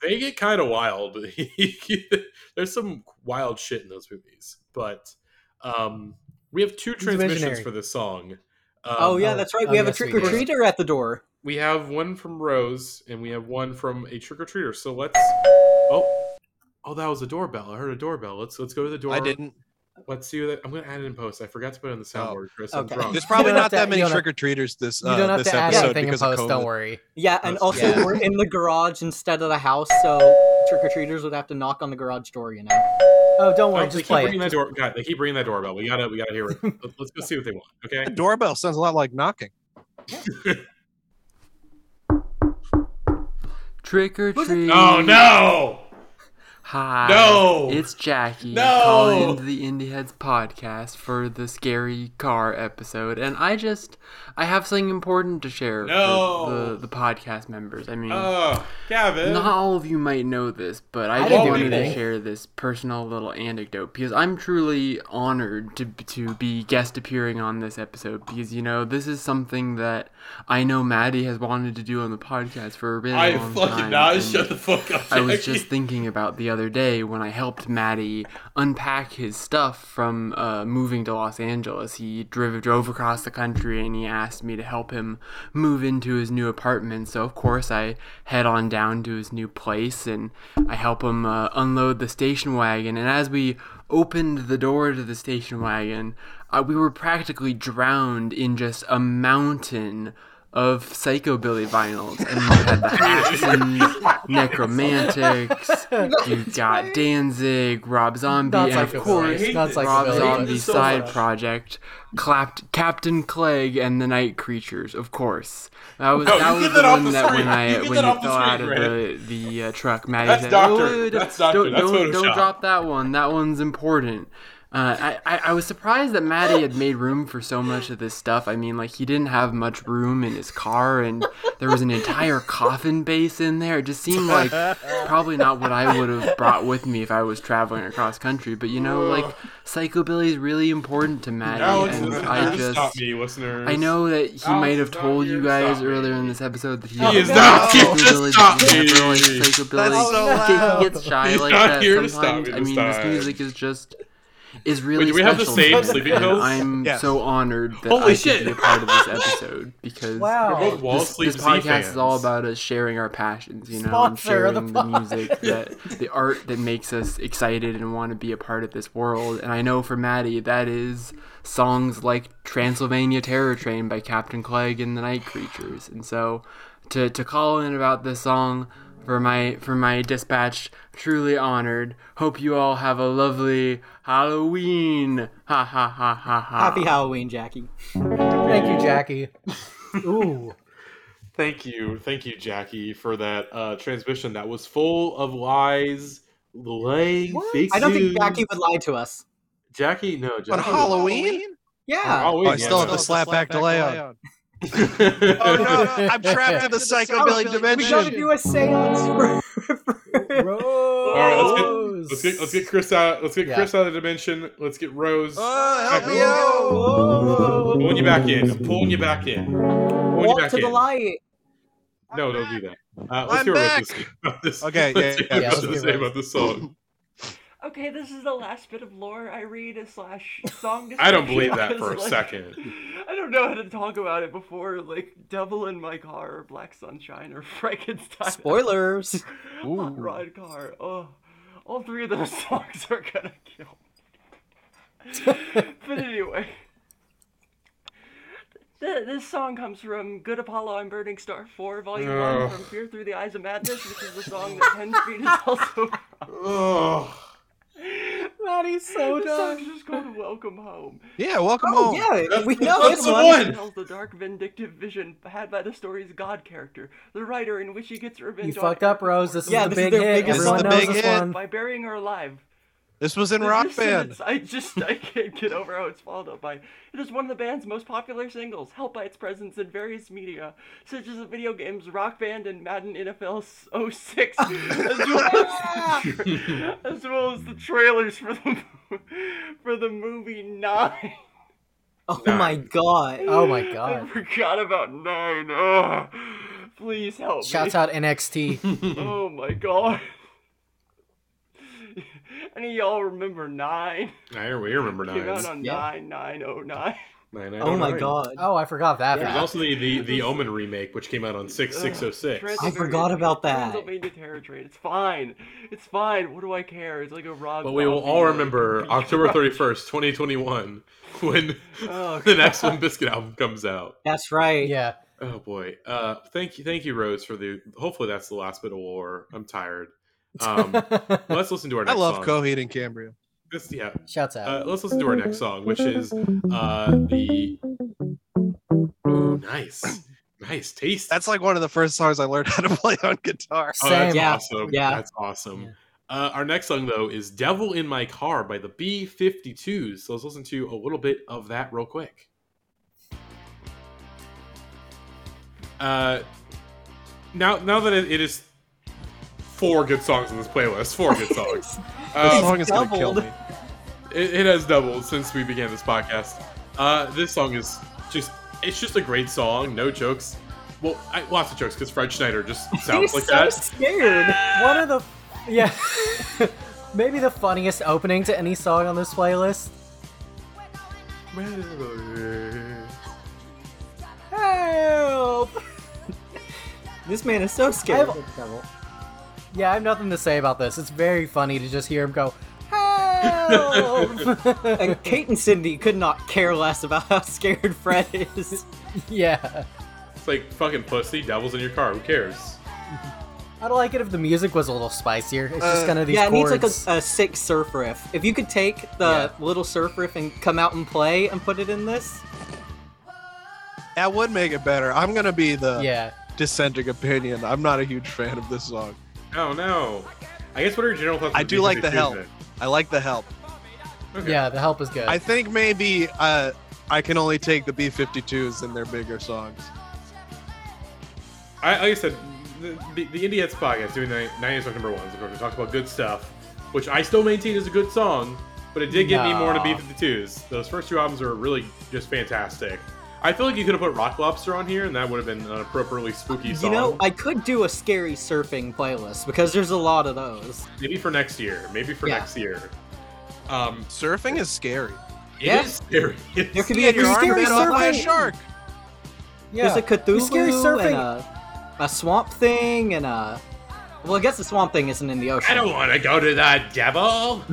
They get kind of wild. There's some wild shit in those movies, but um, we have two He's transmissions visionary. for this song. Um, oh, yeah, oh, that's right. oh, we have yes, a trick we or treater at the door. we have one from Rose, and we have one from a trick or treater. So let's. Oh, oh, that was a doorbell. I heard a doorbell. Let's let's go to the door. I didn't. Let's see what I'm gonna add it in post. I forgot to put it on the soundboard, Chris. I'm okay. drunk. There's probably don't have not to- that many trick or treaters this You uh, don't have this to add episode anything in because of post. Don't worry. Yeah, and also yeah. we're in the garage instead of the house, so trick or treaters would have to knock on the garage door. You know. Oh, don't Oh, worry. they just keep play ringing that door. God, they keep ringing that doorbell. We gotta, we gotta hear it. Let's, let's go see what they want. Okay. The doorbell sounds a lot like knocking. Trick or treat. Oh no! Hi. No! It's Jackie No! calling into the Indie Heads podcast for the scary car episode, and I just I have something important to share No! the the podcast members. I mean, Oh, Gavin. not all of you might know this, but I, I just wanted to share this personal little anecdote because I'm truly honored to to be guest appearing on this episode because you know this is something that I know Maddie has wanted to do on the podcast for a really I long fucking time. not. Shut the fuck up. I was just thinking about the other day when I helped Maddie unpack his stuff from uh, moving to Los Angeles. He drove drove across the country and he asked me to help him move into his new apartment. So of course I head on down to his new place and I help him uh, unload the station wagon. And as we opened the door to the station wagon, uh, we were practically drowned in just a mountain of psychobilly vinyls and you had the Haxons, Nekromantix, you got Danzig, Rob Zombie, Not and of psychobilly. course Not. Rob psychobilly. Zombie so side much. project, clapped Captain Clegg and the Night Creatures, of course. That was No, that you was get the that off one the that screen. when I get when that you off the fell out of screen, the the uh, truck, Maddie That's said, doctored. "Oh, That's don't. That's don't, don't Photoshop." drop that one. That one's important." Uh, I, I, I was surprised that Maddie had made room for so much of this stuff. I mean, like, he didn't have much room in his car, and there was an entire coffin base in there. It just seemed like probably not what I would have brought with me if I was traveling across country. But, you know, like, psychobilly is really important to Maddie, Alex, and listen, I just just. stop me, listeners. I know that he Alex might have told you guys stop me. earlier in this episode that he, He is doesn't not like here to psychobilly, stop that he me. liked psychobilly. That's so He loud. He gets shy He's like not that here to stop sometimes. me I mean, time. this music is just is really do we have the same sleeping pills? I'm Yes. so honored that Holy I shit. could be a part of this episode because Wow. We're both Wall this, this podcast fans. is all about us sharing our passions, you know, and Sponsor of the sharing the, pod. music that the art that makes us excited and want to be a part of this world. And I know for Maddie, that is songs like Transylvania Terror Train by Captain Clegg and the Night Creatures. And so to to call in about this song for my for my dispatch, truly honored. Hope you all have a lovely Halloween. Ha ha ha ha ha. Happy Halloween, Jackie. Thank you, Jackie. Ooh. Thank you, thank you, Jackie, for that uh, transmission. That was full of lies, lying, fake I don't think. Jackie would lie to us. Jackie, no, Jackie. On Halloween? Yeah. Halloween, Oh, I yeah, still have no. the slapback delay on. oh Oh no, I'm trapped in the psychobilly dimension. We gotta do a seance. Rose. All right, let's get let's get let's get Chris out. Let's get Yeah. Chris out of the dimension. Let's get Rose. Oh, help back me in. out! Pulling you back in. I'm pulling you back in. Pulling you Walk back to the light. No, don't do that. Uh, let's I'm hear what back. Rose has to say about this. Okay, let's yeah, hear yeah, what let's Rose to say Rose. about this song. Okay, this is the last bit of lore I read slash song. I don't believe that for a like, second. I don't know how to talk about it before like Devil in My Car or Black Sunshine or Frankenstein. Spoilers. Hot Rod Car. Oh, all three of those songs are gonna kill. me. but anyway. Th- This song comes from Good Apollo I'm Burning Star 4, Volume Oh. 1, From Fear Through the Eyes of Madness, which is the song that 10 Speed is also from. Oh, Maddie's so This done. song's just called Welcome Home. Yeah, welcome Oh home. yeah, we know that's this the one. one. Tells the dark, vindictive vision had by the story's God character, the writer in which he gets revenge. You on fucked up, Rose. This is Yeah, the this big their hit. biggest Everyone song. knows Big this hit. one. by burying her alive. This was in This Rock Band. I just I can't get over how it's followed up by. It is one of the band's most popular singles, helped by its presence in various media, such as the video games Rock Band and Madden NFL 06, as, well as, as well as the trailers for the for the movie Nine. Oh my god. Oh my god! I forgot about Nine. Oh, please help Shouts me. out NXT. Oh my god. Any of y'all remember Nine? I we remember Came out on Yeah. nine nine oh nine. Nine, nine, Oh my nine. god. Oh, I forgot that. There's also the, the, the Omen remake, which came out on 6 606. I forgot about that. Transylvania Territory. It's fine. It's fine. What do I care? It's like a Rob. But we will all remember beat October 31st, 2021, when Oh, the next God. Limp Bizkit album comes out. That's right. Yeah. Oh boy. Uh, thank you, thank you, Rose, for the. Hopefully, that's the last bit of war. I'm tired. Um, let's listen to our I love song. Coheed and Cambria. This, yeah. Shouts out. Uh, let's listen to our next song, which is uh, the. Ooh, nice, nice, taste. That's like one of the first songs I learned how to play on guitar. Oh, that's Same. Yeah, awesome. yeah. That's awesome. Uh, our next song, though, is Devil in My Car by the B 52s. So let's listen to a little bit of that real quick. Uh, now, now that it, it is four good songs in this playlist, four good songs. This Uh, song is gonna kill doubled. me. it, it has doubled since we began this podcast. Uh, this song is just, it's just a great song. No jokes. Well, I, lots of jokes because Fred Schneider just sounds He's like so that. scared. One of the yeah, maybe the funniest opening to any song on this playlist. Help! This man is so scared. I've- Yeah, I have nothing to say about this. It's very funny to just hear him go, help! and Kate and Cindy could not care less about how scared Fred is. yeah. It's like fucking pussy, devil's in your car. Who cares? I'd like it if the music was a little spicier. It's just Uh, kind of these yeah, it chords. needs like a, a sick surf riff. If you could take the little surf riff and come out and play and put it in this, That would make it better. I'm gonna be the yeah. dissenting opinion. I'm not a huge fan of this song. Oh no. I guess what are your general thoughts? I do like the help. then? I like the help. Okay. Yeah, the help is good. I think maybe uh, I can only take the B52s in their bigger songs. I, like I said, the, the, the Indie Hits podcast doing the 90s Rock number ones. Of course, we talked about good stuff, which I still maintain is a good song, but it did get me more into No. B52s. Those first two albums are really just fantastic. I feel like you could have put Rock Lobster on here, and that would have been an appropriately spooky song. you know, I could do a scary surfing playlist because there's a lot of those. maybe for next year. Maybe for Yeah. next year. Um, Surfing is scary. it Yeah. is scary. It's- There could be a scary bit by a surfing. shark. yeah. There's a Cthulhu scary surfing- and a, a swamp thing and a. Well, I guess the swamp thing isn't in the ocean. I don't want to go to the devil.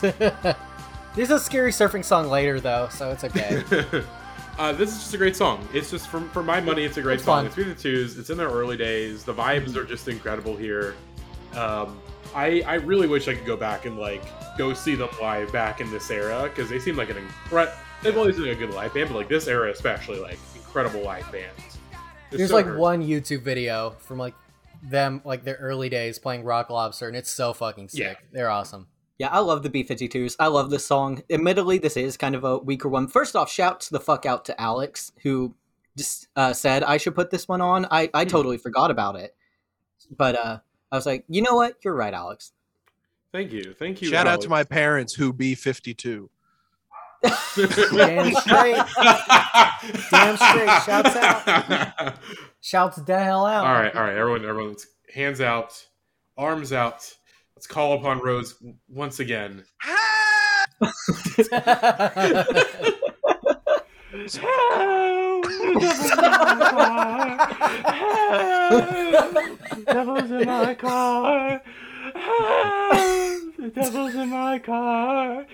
There's a scary surfing song later though, so it's okay. uh, this is just a great song. It's just for, for my money, it's a great It's song. fun. It's through the twos. It's in their early days. The vibes are just incredible here. Um, I I really wish I could go back and like go see them live back in this era because they seem like an incredible. They've always been a good live band, but like this era especially, like incredible live bands. There's so like hurt. one YouTube video from like them like their early days playing Rock Lobster, and it's so fucking sick. Yeah. They're awesome. Yeah, I love the B52s. I love this song. Admittedly, this is kind of a weaker one. First off, shouts the fuck out to Alex, who just uh, said I should put this one on. I, I Hmm. totally forgot about it. But uh, I was like, you know what? You're right, Alex. Thank you, thank you. Shout out to my parents who B52. Damn straight. Damn straight. Shouts out. Shouts the hell out. All right, all right, everyone, everyone, hands out, arms out. Let's call upon Rose once again. Help! The devil's in my car. Help! The devil's in my car.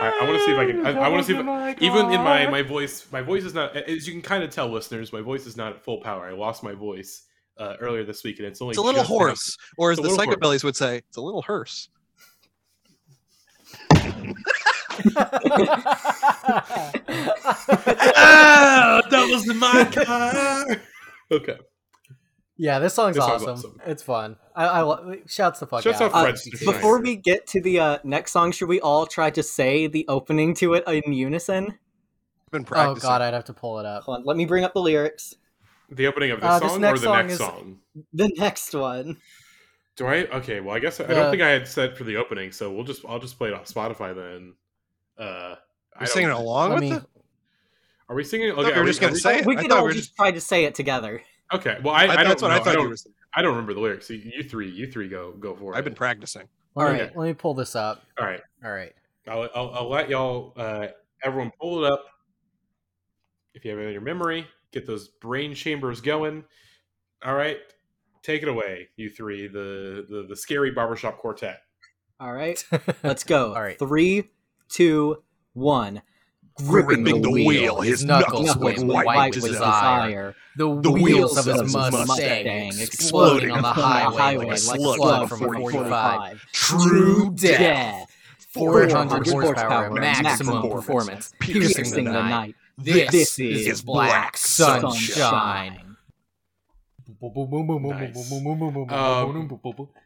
I, I want to see if I can. I, I want to see if Devil's even in my my voice, my voice is not. As you can kind of tell, listeners, my voice is not at full power. I lost my voice uh, earlier this week, and it's only It's a little horse, enough- hoarse, or as the little hoarse. psychobillies would say, it's a little hearse. ah, that was my car. Okay. yeah, this song's This song's awesome. awesome. It's fun. I, I lo- shouts the fuck Shouts out. out Uh, Before we get to the uh, next song, should we all try to say the opening to it in unison? Been practicing. oh god, I'd have to pull it up. Hold on, let me bring up the lyrics. The opening of this Uh, this song or the song next song? The next one. Do I? Okay. Well, I guess I The- don't think I had said for the opening, so we'll just I'll just play it off Spotify then. Uh, You're don't- singing along Let with me. it? Are we singing? Okay, we were are just gonna are say it. we could all we just just- try to say it together. Okay. Well, I, I, I- don't that's what I know. thought you don't, were saying. I don't remember the lyrics. You, you three, you three, go go for it. I've been practicing. Let me, Alright. let me pull this up. All right. All right. I'll, I'll, I'll let y'all, uh, everyone pull it up. if you have it in your memory, get those brain chambers going. All right, take it away, you three, the the, the scary barbershop quartet. All right, let's go. All right. Three, two, one. Gripping the wheel, his knuckles Knuckles went white with desire. The, The wheels, wheels of his of his Mustang, Mustang exploding on the exploding highway, like a slug from 45. True death. Death. 400 400 horsepower, horsepower, maximum maximum performance, piercing piercing the the night. This, This is, is Black Sunshine.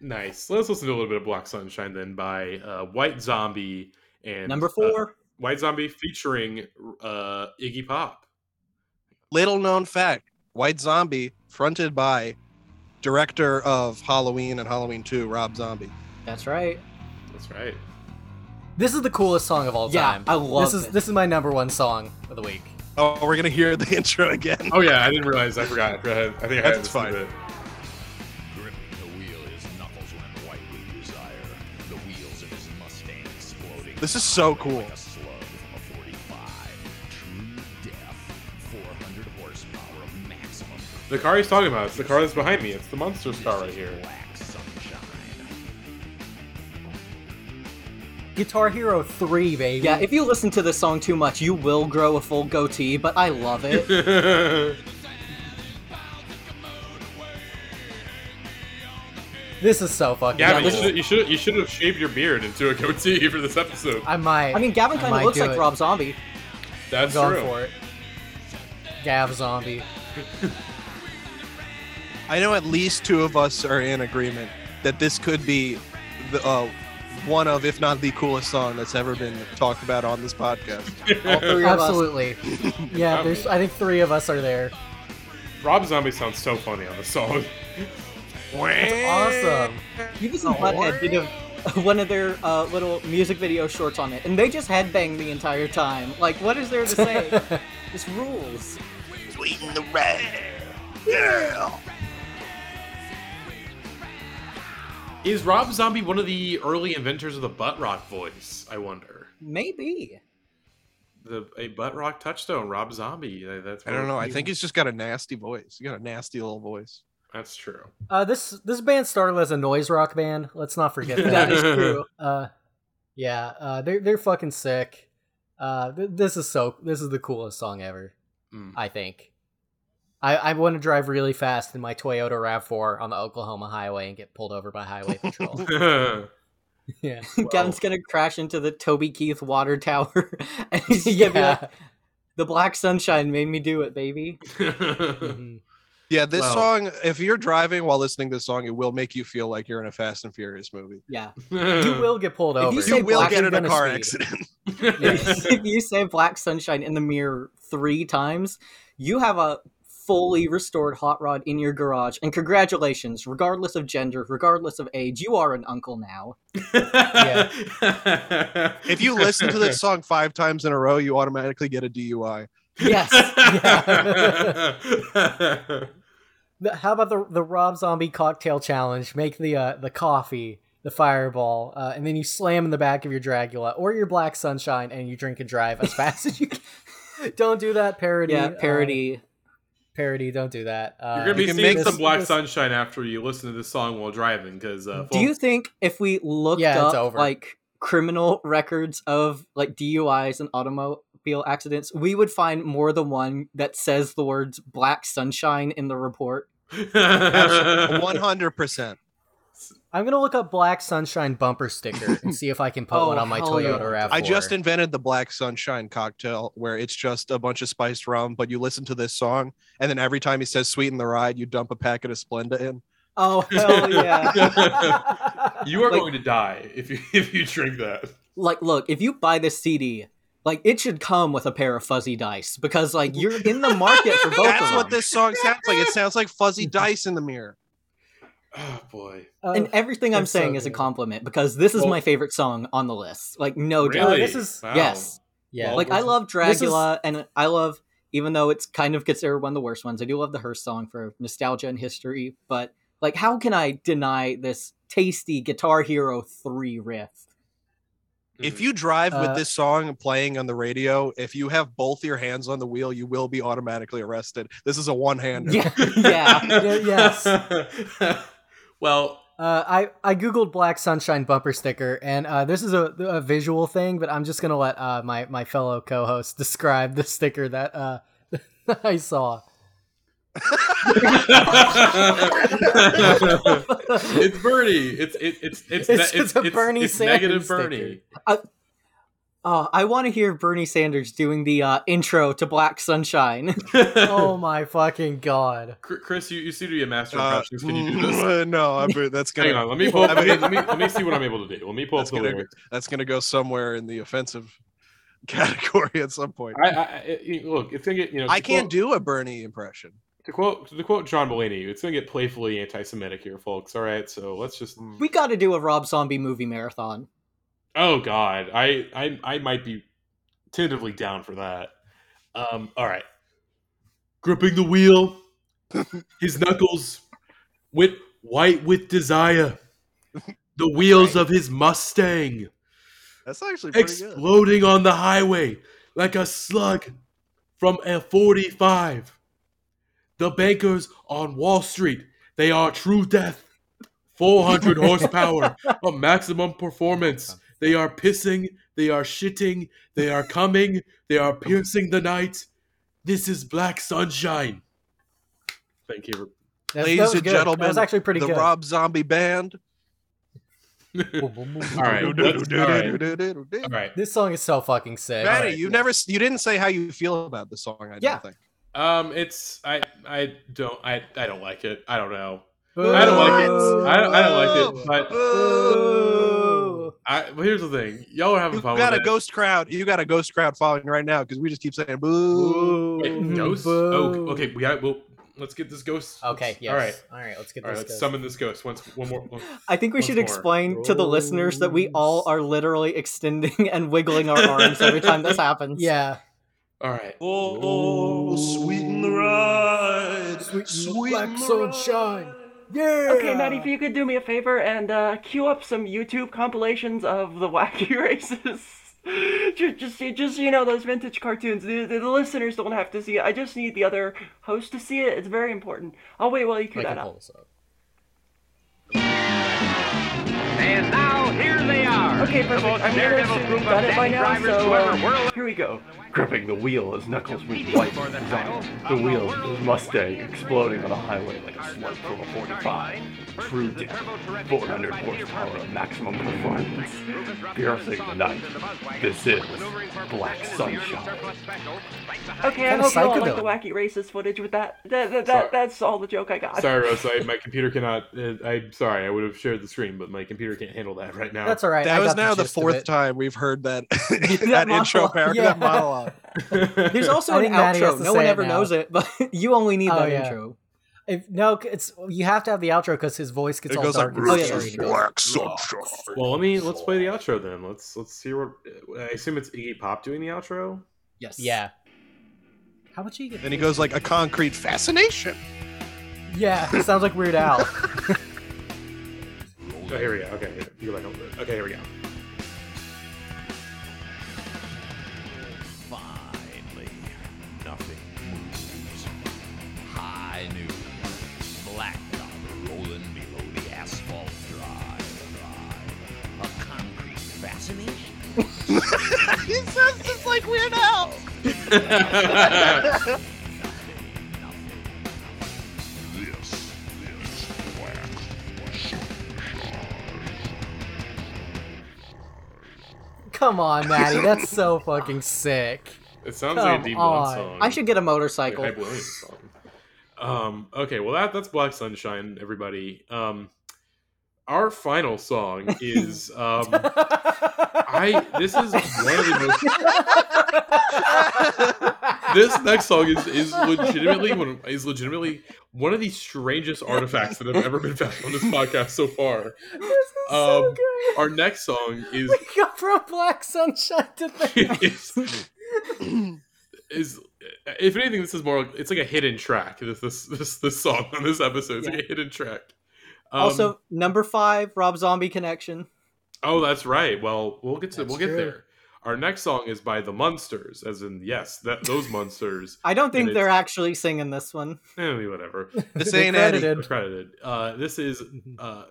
Nice. Let's listen to a little bit of Black Sunshine then by uh, White Zombie and Number uh, four. White Zombie featuring uh, Iggy Pop. Little known fact: White Zombie, fronted by director of Halloween and Halloween Two, Rob Zombie. That's right. That's right. This is the coolest song of all time. Yeah, time. I love this is it. this is my number one song of the week. Oh, we're gonna hear the intro again. Oh yeah, I didn't realize. I forgot. I, forgot. I think I had That's this fine. Bit. Gripping the wheel, his knuckles went white with desire. The wheels of his Mustang exploding. This is so cool. Like a slug from a 45. True death. 400 horsepower of maximum. The car he's talking about. It's the car that's behind me. It's the Munsters car right here. Guitar Hero 3, baby. Yeah, if you listen to this song too much, you will grow a full goatee, but I love it. this is so fucking Gavin, you should you should you should have shaved your beard into a goatee for this episode. I might. I mean, Gavin kind of looks like it. Rob Zombie. That's going true. for it. Gav Zombie. I know at least two of us are in agreement that this could be the, uh, one of, if not the coolest song that's ever been talked about on this podcast. All three of us. Absolutely. yeah, there's. I think three of us are there. Rob Zombie sounds so funny on the song. That's Awesome. Beavis and Butthead did a, one of their uh, little music video shorts on it, and they just headbang the entire time. Like, what is there to say? this rules. Sweet in the red. Yeah. Is Rob Zombie one of the early inventors of the butt rock voice? I wonder. Maybe. The a butt rock touchstone, Rob Zombie. That's I don't know. I think he's just got a nasty voice. He got a nasty little voice. that's true. Uh, this this band started as a noise rock band. Let's not forget that. That is true. Uh, yeah, uh, they're they're fucking sick. Uh, th- this is so. This is the coolest song ever. Mm. I think. I I want to drive really fast in my Toyota Rav Four on the Oklahoma highway and get pulled over by highway patrol. yeah. Gavin's gonna crash into the Toby Keith water tower, and he's gonna be yeah. like, "The black sunshine made me do it, baby." Mhm. Yeah, this Well- song, if you're driving while listening to this song, it will make you feel like you're in a Fast and Furious movie. Yeah. You will get pulled If over. you You will get in a car speed. accident. if you say black sunshine in the mirror three times, you have a fully restored hot rod in your garage. And congratulations, regardless of gender, regardless of age, you are an uncle now. If you listen to this song five times in a row, you automatically get a DUI. Yes. The- How about the the Rob Zombie cocktail challenge? Make the uh, the coffee, the fireball, uh, and then you slam in the back of your Dragula or your Black Sunshine, and you drink and drive as fast as you can. Don't do that parody. Yeah, uh, parody. Parody. Don't do that. Uh, You're gonna be You seeing make some Black this- Sunshine after you listen to this song while driving, because uh, Do you think if we looked Yeah, up over. like criminal records of like DUIs and automobile accidents, we would find more than one that says the words black sunshine in the report? One hundred percent. I'm gonna look up Black Sunshine bumper sticker and see if I can put Oh, one on my Toyota yeah. Rav4. I just invented the Black Sunshine cocktail, where it's just a bunch of spiced rum, but you listen to this song, and then every time he says "sweeten the ride," you dump a packet of Splenda in. Oh hell yeah! you are Like- going to die if you if you drink that. like look if you buy this cd like it should come with a pair of fuzzy dice because like you're in the market for both of That's what this song sounds like. It sounds like fuzzy dice in the mirror. Oh boy. Uh, and everything i'm it's so saying is a compliment because this is Well- my favorite song on the list like no doubt this is- Wow. yes yeah. like i love This is- Dragula and i love even though it's kind of considered one of the worst ones i do love the hearse song for nostalgia and history but like how can i deny this tasty guitar hero 3 riff If you drive with Uh, this song playing on the radio, if you have both your hands on the wheel, you will be automatically arrested. This is a one-hander. Yeah, yeah. Y- yes. well, Uh, I I googled Black Sunshine bumper sticker, and uh, this is a, a visual thing, but I'm just gonna let uh, my my fellow co-host describe the sticker that uh, I saw. it's Bernie. It's it, it's it's It's ne- just a Bernie it's Sanders negative. Bernie. Uh, I want to hear Bernie Sanders doing the uh, intro to Black Sunshine. oh my fucking god! Chris, you, you seem to be a master of Uh, impressions. Can you do this? no, I'm, that's gonna. Hang on, let me pull. I Let me, let me let me see what I'm able to do. Let me pull up That's the gonna, lyrics. that's gonna go somewhere in the offensive category at some point. I, I, I you- look, it's gonna get you know. I can't quote- do a Bernie impression. to quote to quote John Mulaney. It's gonna get playfully anti-Semitic here, folks. All right, so let's just. we got to do a Rob Zombie movie marathon. Oh God, I I I might be tentatively down for that. Um, all right, gripping the wheel, his knuckles went white with desire. The wheels of his Mustang That's actually pretty good. exploding on the highway like a slug from a 45. The bankers on Wall Street, they are true death. 400 horsepower of maximum performance. They are pissing, they are shitting, they are coming, they are piercing the night. This is black sunshine. Thank you. That, that Ladies and good. gentlemen, that was actually pretty the good. Rob Zombie Band. all, right. all right. All right. This song is so fucking sick. Maddie, right. you never, you didn't say how you feel about the song. I don't Yeah. think. Um, it's I I don't I I don't like it. I don't know. Boo. I don't like it. I don't, I don't like it. But Boo. I but here's the thing. Y'all are having You fun got a it. ghost crowd. You got a ghost crowd following right now because we just keep saying boo. Wait, ghost? Oh, boo. Oh, okay. We got. Well, let's get this ghost. Okay. Yes. All right. All right. Let's get All right. this. Let's ghost. summon this ghost. Once. One more. One. I think we should more. explain to the listeners that we all are literally extending and wiggling our arms every time this happens. Yeah. All right. Oh, oh sweeten the ride. Black sunshine. Yeah. Okay, Maddie, if you could do me a favor and uh, queue up some YouTube compilations of the wacky races. just, just, just you know, those vintage cartoons. The, the, the listeners don't have to see it. I just need the other host to see it. It's very important. I'll wait while you cue I that can pull up. this up. And now here they are. Okay, The most I'm gonna daredevil assume group of done it by now, drivers so to ever uh, here we go. Gripping the wheel as knuckles with white For the desire. The wheels of his Mustang exploding on a highway like a slug from a 45. True death. 400 horsepower of maximum performance. Piercing the night. This is Black Sunshine. Okay, I Kinda hope you all like the wacky races footage with that. That, that, that That's all the joke I got. Sorry, Rose. I, my computer cannot. Uh, I'm sorry. I would have shared the screen, but my computer can't handle that right now. That's all right. That I was now the gist fourth time we've heard that That that intro paragraph Yeah. that monologue. There's also I an think outro. No one ever now. knows it, but you only need Oh, that yeah. intro. If, no, it's you have to have the outro because his voice gets It all goes like dark and Oh, yeah, Black sunshine. well, let me let's play the outro then. Let's let's hear what. I assume it's Iggy Pop doing the outro. Yes. Yeah. How much you get? Then he goes like a concrete fascination. Yeah, it sounds like Weird Al. Oh, here we go. Okay, here- you go back over it. Okay, here we go. he says just like Weird Al. This is Black Come on, Maddie, that's so fucking sick. It sounds like a Come Deep on. Song. I should get a like a motorcycle. Hype Williams song. Um. Okay. Well, that that's Black Sunshine. Everybody. Um. Our final song is um. I. This is one of the most. this next song is is legitimately one is legitimately one of the strangest artifacts that have ever been found on this podcast so far. This is so Um, good. Our next song is We go from Black Sunshine to is, is if anything, this is more. It's like a hidden track. This this this this song on this episode. It's like a hidden track. Um, also, number five, Rob Zombie connection. Oh, that's right. Well, we'll get to That's we'll get true. there. Our next song is by the Munsters, as in yes, that those monsters. I don't think they're actually singing this one. Eh, whatever. This They're ain't Eddie. credited. Credited. Uh, this is uh,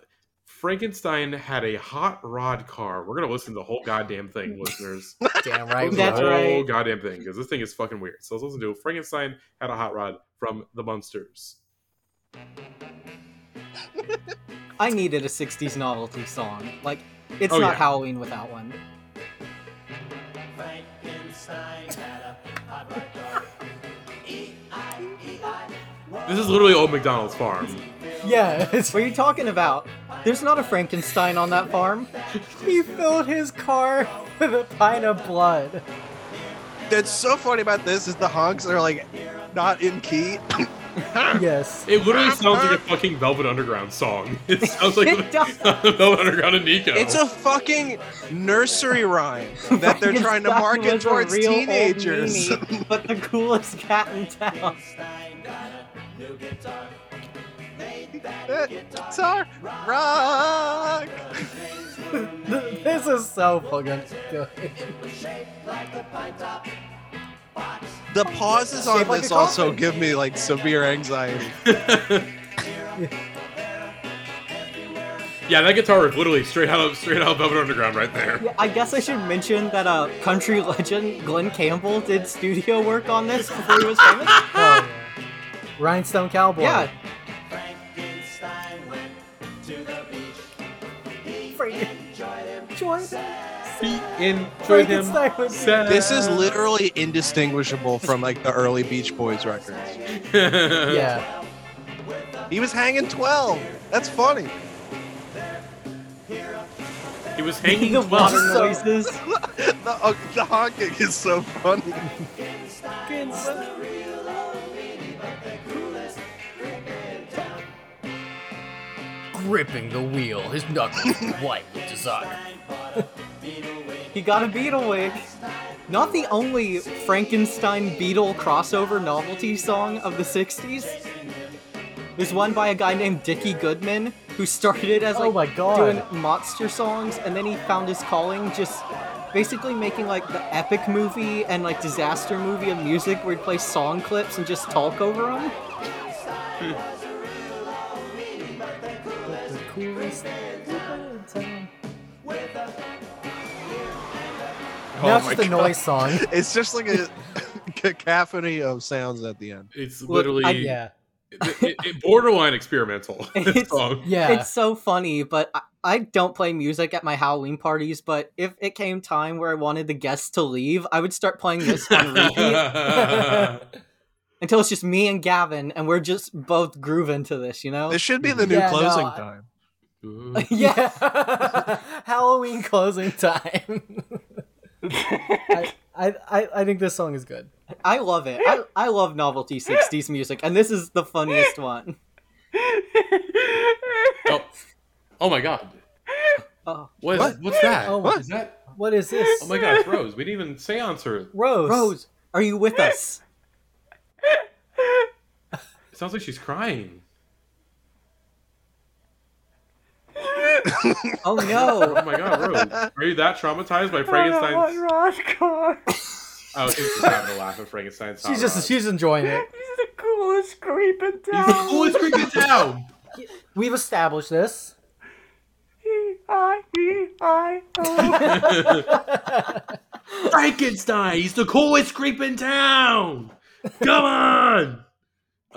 Frankenstein had a hot rod car. We're gonna listen to the whole goddamn thing, listeners. Damn right. Listen to we That's the whole right. goddamn thing because this thing is fucking weird. So let's listen to Frankenstein had a hot rod from the Munsters. I needed a 60s novelty song. Like, it's Oh, not yeah. Halloween without one. This is literally old McDonald's farm. Yeah, it's, What are you talking about? There's not a Frankenstein on that farm. he filled his car with a pint of blood. That's so funny about this is the honks are like not in key. Yes. It literally sounds like a fucking Velvet Underground song. It sounds like It does. Velvet Underground and Nico. It's a fucking nursery rhyme that they're trying to market towards teenagers. meanie, but the coolest cat in town. Guitar rock. this is so fucking good. The pauses on like this also give me like severe anxiety. yeah, that guitar riff literally straight out of straight out of Velvet Underground right there. Yeah, I guess I should mention that uh, country legend Glen Campbell did studio work on this before he was famous. Oh, yeah. Rhinestone Cowboy. Yeah, He enjoyed him. Frankenstein would be- sad. This is literally indistinguishable from like the early Beach Boys records. Yeah. He was hanging 12. That's funny. He was hanging the twelve. water noises. the, uh, the honking is so funny. Gripping the wheel, his knuckles white with desire. He got a Beatle wig. Not the only Frankenstein Beatle crossover novelty song of the 60s. There's one by a guy named Dickie Goodman who started as Oh like my God. doing monster songs and then he found his calling just basically making like the epic movie and like disaster movie of music where he'd play song clips and just talk over them. The coolest town. Now it's my just a God. noise song. It's just like a cacophony of sounds at the end. It's Look, literally I- Yeah. it- it- it- borderline experimental. It's- song. Yeah. It's so funny, but I, I don't play music at my Halloween parties. But if it came time where I wanted the guests to leave, I would start playing this on repeat until it's just me and Gavin, and we're just both grooving to this. You know? This should be the mm-hmm. new Yeah, no, closing I- time. Ooh. Mm. Yeah. Halloween closing time. I, I, I I think this song is good. I love it. I, I love novelty '60s music, and this is the funniest one. oh. oh my god. Oh, What is, What? What's that? Oh my- Is that? What is this? Oh my god, it's Rose. We didn't even seance her. Rose. Rose, are you with us? It sounds like she's crying. Oh no! Oh my god, Rose. Are you that traumatized by Frankenstein's? Roscoe. Oh, she's just having a laugh at Frankenstein's. She's just she's enjoying it. He's the coolest creep in town. He's the coolest creep in town. We've established this. I, E, I, O. Oh. Frankenstein. He's the coolest creep in town. Come on.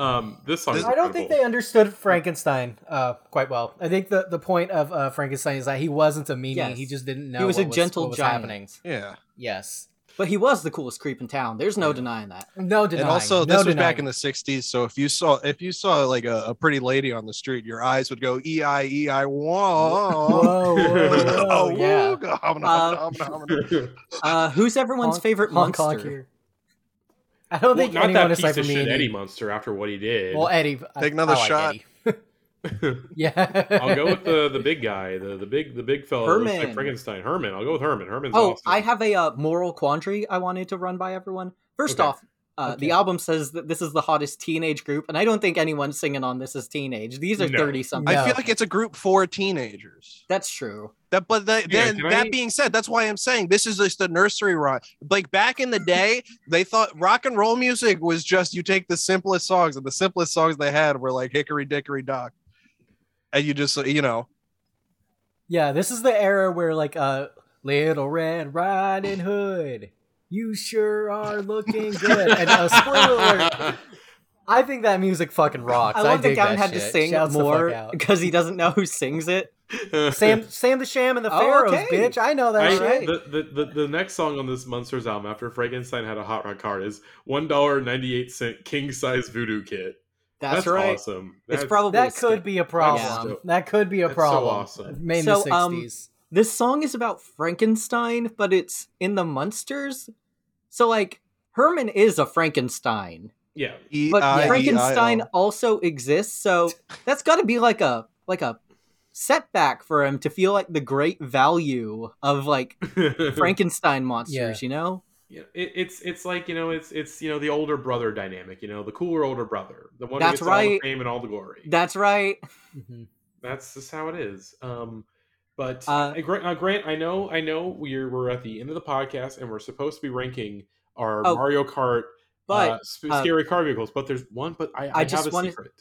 Um, this song. I don't think they understood Frankenstein uh, quite well. I think the, the point of uh, Frankenstein is that he wasn't a meanie. Yes. He just didn't know He was what a gentle what was giant. happening. Yeah. Yes. But he was the coolest creep in town. There's no denying that. No denying. And also, no this was denying. back in the '60s, so if you saw if you saw like a, a pretty lady on the street, your eyes would go e i e i whoa. Whoa, whoa, whoa, Oh, yeah. Uh, who's everyone's Honk- favorite honk, honk monster? here. I don't Well, think not anyone that is like piece for of me. shit Eddie Munster after what he did. Well, Eddie. I- Take another I shot. Eddie. yeah. I'll go with the the big guy, the the big the big fellow that looks like Herman. Frankenstein. Herman. I'll go with Herman. Herman's Oh, awesome. I have a uh, moral quandary I wanted to run by everyone. First Okay. off, Uh, Okay. The album says that this is the hottest teenage group, and I don't think anyone singing on this is teenage. These are No. thirty something. I feel like it's a group for teenagers. That's true. That, but that, Yeah, then can that I- being said, that's why I'm saying this is just a nursery rhyme. Like back in the day, they thought rock and roll music was just you take the simplest songs, and the simplest songs they had were like Hickory Dickory Dock, and you just you know Yeah, this is the era where like uh Little Red Riding Hood, you sure are looking good. and uh, spoiler alert, I think that music fucking rocks. I love that dig Gavin that had to sing Shouts more because he doesn't know who sings it. Sam Sam the Sham and the Oh, Pharaohs, okay. bitch. I know that I- shit. the, the, the, the next song on this Munsters album after Frankenstein had a hot rod card is one dollar ninety eight cent king size voodoo kit. That's, right. awesome. It's probably that could be a problem. Yeah. That could be a That's so problem. awesome. Made in So, the um, 60s. This song is about Frankenstein, but it's in the Munsters. So like Herman is a Frankenstein, yeah. but E-I-E-I-O. Frankenstein also exists. So that's got to be like a like a setback for him to feel like the great value of like Frankenstein monsters. You know? Yeah, it, it's it's like you know it's it's you know the older brother dynamic. You know the cooler older brother, the one That's who gets all the right. fame and all the glory. That's right. Mhm. That's just how it is. Um, but Uh, uh, Grant, uh, Grant, I know, I know, we're we're at the end of the podcast, and we're supposed to be ranking our Oh, Mario Kart, but, uh, sp- uh, scary car vehicles. But there's one, but I, I, I just have a wanted- secret.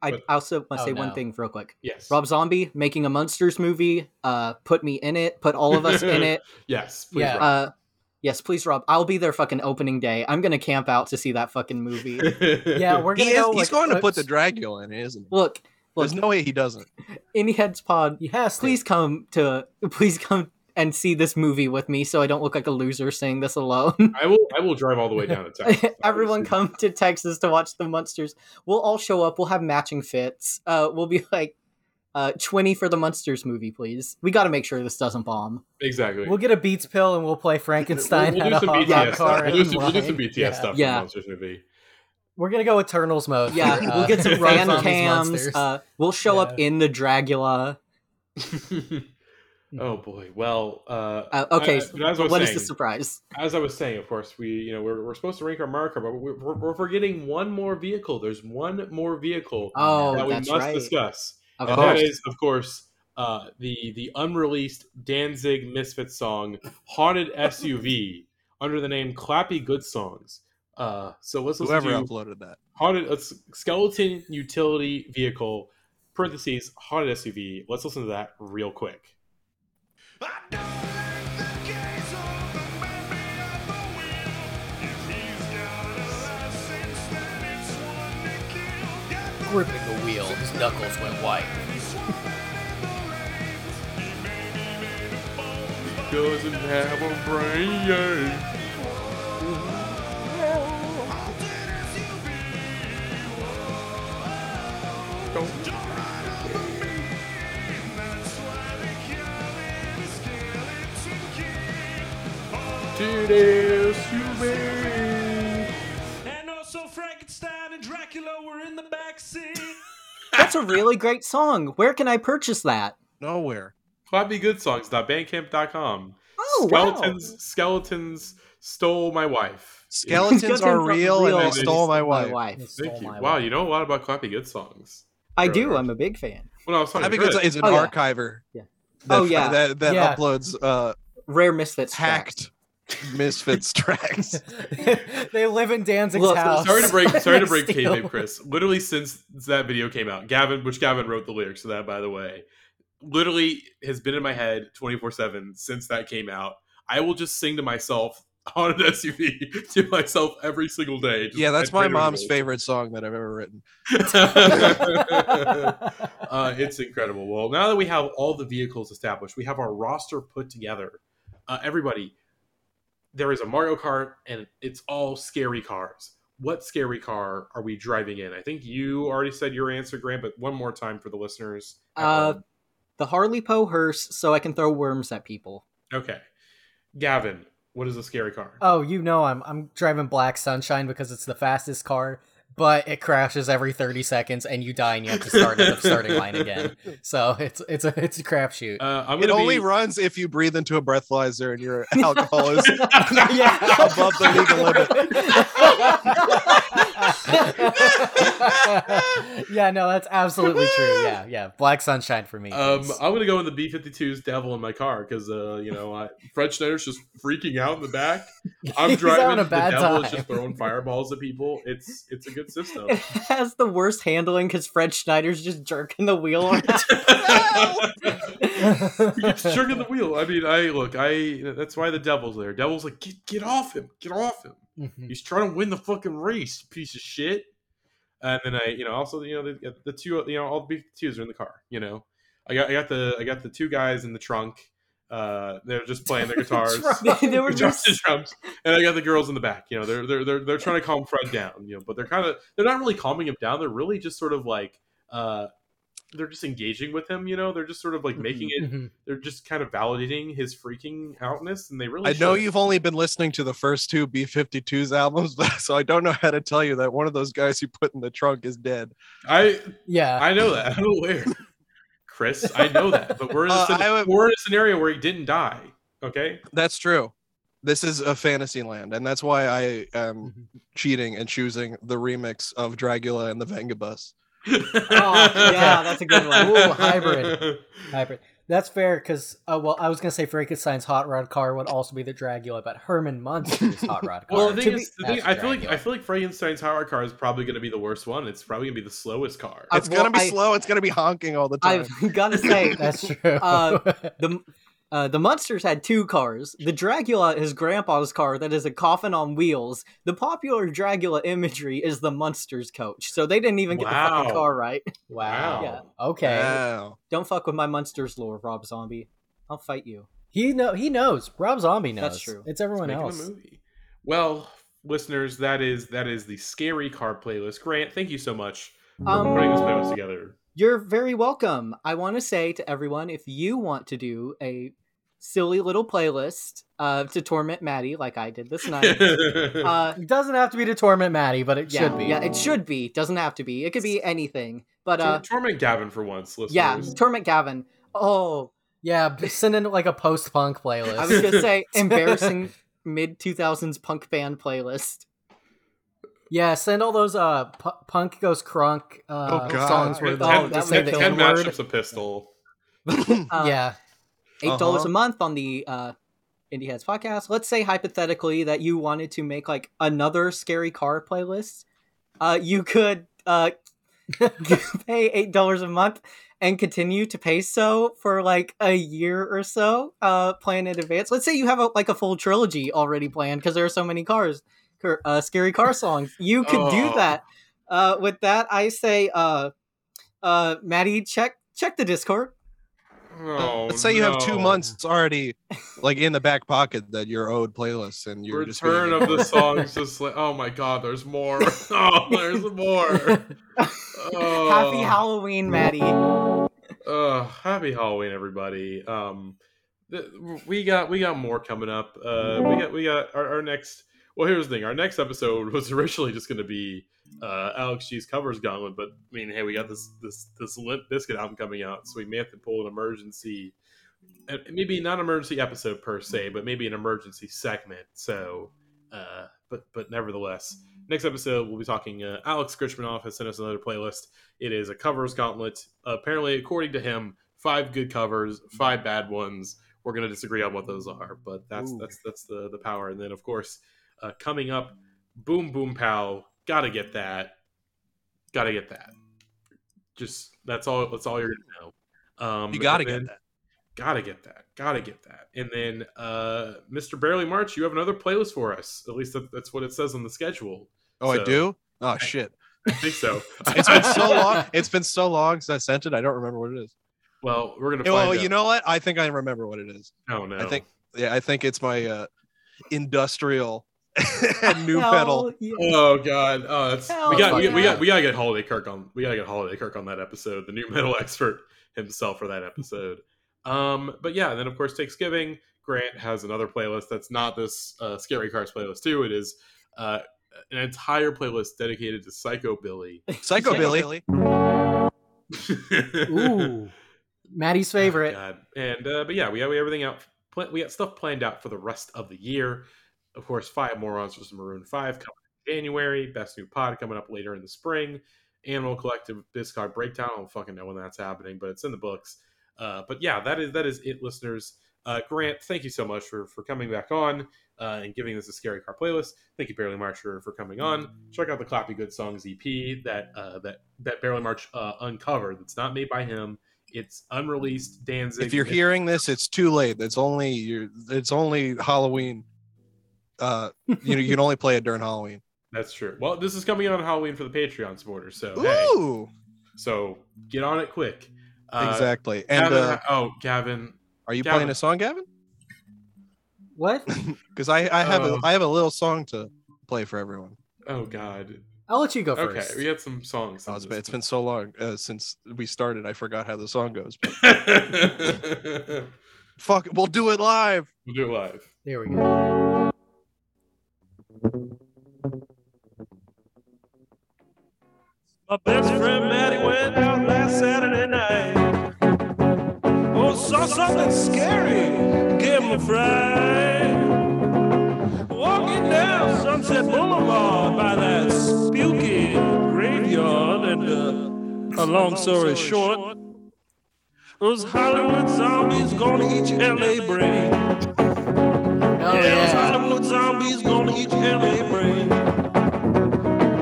I but- also want to Oh, say one thing real quick. Yes, Rob Zombie making a Munsters movie. Uh, put me in it. Put all of us in it. Yes, please. Yeah. Rob. Uh, yes, please, Rob. I'll be there fucking opening day. I'm gonna camp out to see that fucking movie. Yeah, we're gonna is, go. he's like, going to put the Dragula in, isn't he? Look, look, There's no way he doesn't. Indie Heads Pod. He has to. Please come to. Please come and see this movie with me, so I don't look like a loser saying this alone. I will. I will drive all the way down to Texas. Everyone come to Texas to watch the Munsters. We'll all show up. We'll have matching fits. Uh, we'll be like, uh, twenty for the Munsters movie, please. We got to make sure this doesn't bomb. Exactly. We'll get a Beats pill and we'll play Frankenstein We'll, we'll do a some hot BTS rod stuff. car We'll do some, we'll do some line. BTS Yeah. stuff Yeah. for the Munsters movie. We're gonna go Eternals mode. Yeah, for, we'll uh, get some Rob fan cams. Uh, we'll show up in the Dragula. oh boy. Well. Uh, Uh, okay, I- as I was what is saying, the surprise? as I was saying, of course, we you know we're, we're supposed to rank our marker, but we're, we're, we're forgetting one more vehicle. There's one more vehicle Oh, that we must right. discuss, Of and course. that is, of course, uh, the the unreleased Danzig Misfits song "Haunted SUV" under the name "Clappy Good Songs." Uh, so let's listen Whoever to uploaded that. haunted uh, skeleton utility vehicle parentheses haunted SUV. Let's listen to that real quick. gripping the wheel, his knuckles went white. Doesn't have a brain. And also Frankenstein and Dracula were in the backseat. That's a really great song. Where can I purchase that? Nowhere. ClappyGoodSongs.bandcamp.com. Oh, wow. skeletons, skeletons stole my wife. Skeletons are Skeletons are real, and they stole my wife. Thank you. Wow, you know a lot about Clappy Good Songs. I do. I'm a big fan. Well, no, I was talking I think it's, it's an Oh, yeah. archiver. Yeah. That, Oh, yeah. That, that Yeah. uploads uh, Rare Misfits hacked Misfits tracks. they live in Danzig's Look, house. Sorry to break, sorry to break steal. kayfabe, Chris. Literally since that video came out, Gavin, which Gavin wrote the lyrics to that, by the way, literally has been in my head twenty four seven since that came out. I will just sing to myself on an SUV to myself every single day. just yeah, that's my mom's intervals. favorite song that I've ever written. uh, it's incredible. Well, now that we have all the vehicles established, we have our roster put together. Uh, everybody, there is a Mario Kart, and it's all scary cars. What scary car are we driving in? I think you already said your answer, Grant, but one more time for the listeners. Uh, the Harley Poe hearse, so I can throw worms at people. okay, Gavin, what is a scary car? Oh, you know I'm I'm driving Black Sunshine because it's the fastest car, but it crashes every 30 seconds and you die and you have to start at the starting line again. So it's it's a it's a crapshoot. Uh, It gonna only runs if you breathe into a breathalyzer and your alcohol is yeah. above the legal limit. yeah, no, that's absolutely true. Yeah, yeah. Black sunshine for me. Um, please. I'm gonna go in the B-52's devil in my car because uh, you know, I, Fred Schneider's just freaking out in the back. I'm driving. a the bad devil is just throwing fireballs at people. It's it's a good system. It has the worst handling because Fred Schneider's just jerking the wheel around. He's jerking the wheel. I mean, I look. I that's why the devil's there. Devil's like, get get off him, get off him. Mhm. He's trying to win the fucking race, piece of shit. And then I, you know, also you know the, the two, you know, all the twos are in the car. You know, I got I got the I got the two guys in the trunk. Uh, they're just playing their guitars, they, were just drums, and I got the girls in the back. You know, they're they're they're they're trying to calm Fred down. You know, but they're kind of they're not really calming him down. They're really just sort of like uh, they're just engaging with him. You know, they're just sort of like making it. Mhm. They're just kind of validating his freaking outness, and they really. I know you've only been listening to the first two B52s albums, but, so I don't know how to tell you that one of those guys you put in the trunk is dead. I Yeah. I know that. I'm aware, Chris. I know that, but we're in a, Uh, scen- would- we're in a scenario where he didn't die. Okay. That's true. This is a fantasy land, and that's why I am Mhm. cheating and choosing the remix of Dragula and the Vengabus. Oh, yeah, that's a good one. Ooh, hybrid. Hybrid. That's fair because, uh, well, I was gonna say Frankenstein's hot rod car would also be the Dragula, but Herman Munster's hot rod car. Well, the thing is, the thing, I feel like Dragula. I feel like Frankenstein's hard car is probably going to be the worst one. It's probably going to be the slowest car. Uh, It's well, gonna be I- slow. It's gonna be honking all the time. I've got to say, that's true. Uh, the uh, the Munsters had two cars. The Dragula is Grandpa's car that is a coffin on wheels. The popular Dragula imagery is the Munsters coach. So they didn't even get the fucking car right. wow. Yeah. Okay. Wow. Don't fuck with my Munsters lore, Rob Zombie. I'll fight you. He know. He knows. Rob Zombie knows. That's true. It's everyone else. Well, listeners, that is that is the scary car playlist. Grant, thank you so much for Um, putting this playlist together. You're very welcome. I want to say to everyone if you want to do a silly little playlist uh, to torment Maddie like I did this night. uh, It doesn't have to be to torment Maddie, but it yeah, should be. Yeah, it should be. Doesn't have to be. It could be anything. But Tor- uh, torment Gavin for once, listeners. yeah, torment Gavin. Oh, Yeah, b- send in like a post punk playlist. I was gonna say embarrassing mid two thousands punk band playlist. Yeah, send all those uh pu- punk goes crunk uh Oh, God. songs where Ten- they, Oh, say the be ten N word. mashups Pistol. Uh, yeah, eight dollars Uh-huh. a month on the uh, Indie Heads podcast. Let's say hypothetically that you wanted to make like another scary car playlist. Uh, you could uh, pay eight dollars a month and continue to pay so for like a year or so. Uh, plan in advance. Let's say you have a, like a full trilogy already planned because there are so many cars, car- uh, scary car songs. You could do Oh. that. Uh, with that, I say, uh, uh, Maddie, check check the Discord. Oh, Let's say you have two months. It's already, like in the back pocket that you're owed playlists, and you're just being Return of the songs. Just like, oh my god, there's more. Oh, there's more. Oh. Happy Halloween, Maddie. Uh, happy Halloween, everybody. Um, th- we got we got more coming up. Uh, we got we got our, our next. Well, here's the thing. Our next episode was originally just going to be uh, Alex G's covers gauntlet, but I mean, hey, we got this this this Limp Bizkit album coming out, so we may have to pull an emergency. uh, Maybe not an emergency episode per se, but maybe an emergency segment. So, uh, but but nevertheless, next episode we'll be talking. Uh, Alex Gritchmanoff has sent us another playlist. It is a covers gauntlet. apparently, according to him, five good covers, five bad ones. We're gonna disagree on what those are, but that's Ooh. that's that's the the power. And then of course, uh, coming up, Boom Boom Pow. Gotta get that. Gotta get that. Just that's all. That's all you're gonna know. Um, You gotta and get that. Gotta get that. Gotta get that. And then, uh, Mr. Barely March, you have another playlist for us. At least that, that's what it says on the schedule. Oh, I do. Oh shit! I think so. It's been so long. It's been so long since I sent it. I don't remember what it is. Well, we're gonna. Oh, Find well, out. you know what? I think I remember what it is. Oh no. I think. Yeah, I think it's my uh, industrial new Hell pedal. yeah. Oh god. Oh, that's Hell we got we, got- we got we gotta get Holiday Kirk on. We gotta get Holiday Kirk on that episode. The new metal expert himself for that episode. Um, but yeah, and then of course Thanksgiving. Grant has another playlist that's not this uh, scary cars playlist too. It is uh, an entire playlist dedicated to Psychobilly. Psychobilly. Ooh, Maddie's favorite. God. And uh, but yeah, we have, everything out. We got stuff planned out for the rest of the year. Of course, Five Morons versus Maroon Five coming in January. Best new pod coming up later in the spring. Animal Collective Discard Breakdown. I don't fucking know when that's happening, but it's in the books. Uh, but yeah, that is that is it, listeners. Uh, Grant, thank you so much for for coming back on uh, and giving us a scary car playlist. Thank you, Barely March, for, for coming on. Check out the Clappy Good Songs EP that uh, that that Barely March uh, uncovered. It's not made by him. It's unreleased. Danzig. If you're hearing this, it's too late. It's only it's only Halloween. Uh you know, you can only play it during Halloween. That's true. Well, this is coming out on Halloween for the Patreon supporters, so hey, so get on it quick. Uh, exactly. And Gavin, uh, oh, Gavin, are you Gavin. playing a song, Gavin? What? Because I, I have Oh. a I have a little song to play for everyone. Oh God. I'll let you go Okay, we had some songs. Oh, on it's been, it's been so long uh, since we started. I forgot how the song goes. But fuck, it, we'll do it live. We'll do it live. There we go. My best friend Maddie went out last Saturday night. Oh, saw something scary, gave him a fright. Walking down Sunset Boulevard by that spooky graveyard, and uh, a long story short, those Hollywood zombies gonna eat your LA brain. Oh, yeah, yeah. Hollywood zombies gonna eat your LA brain.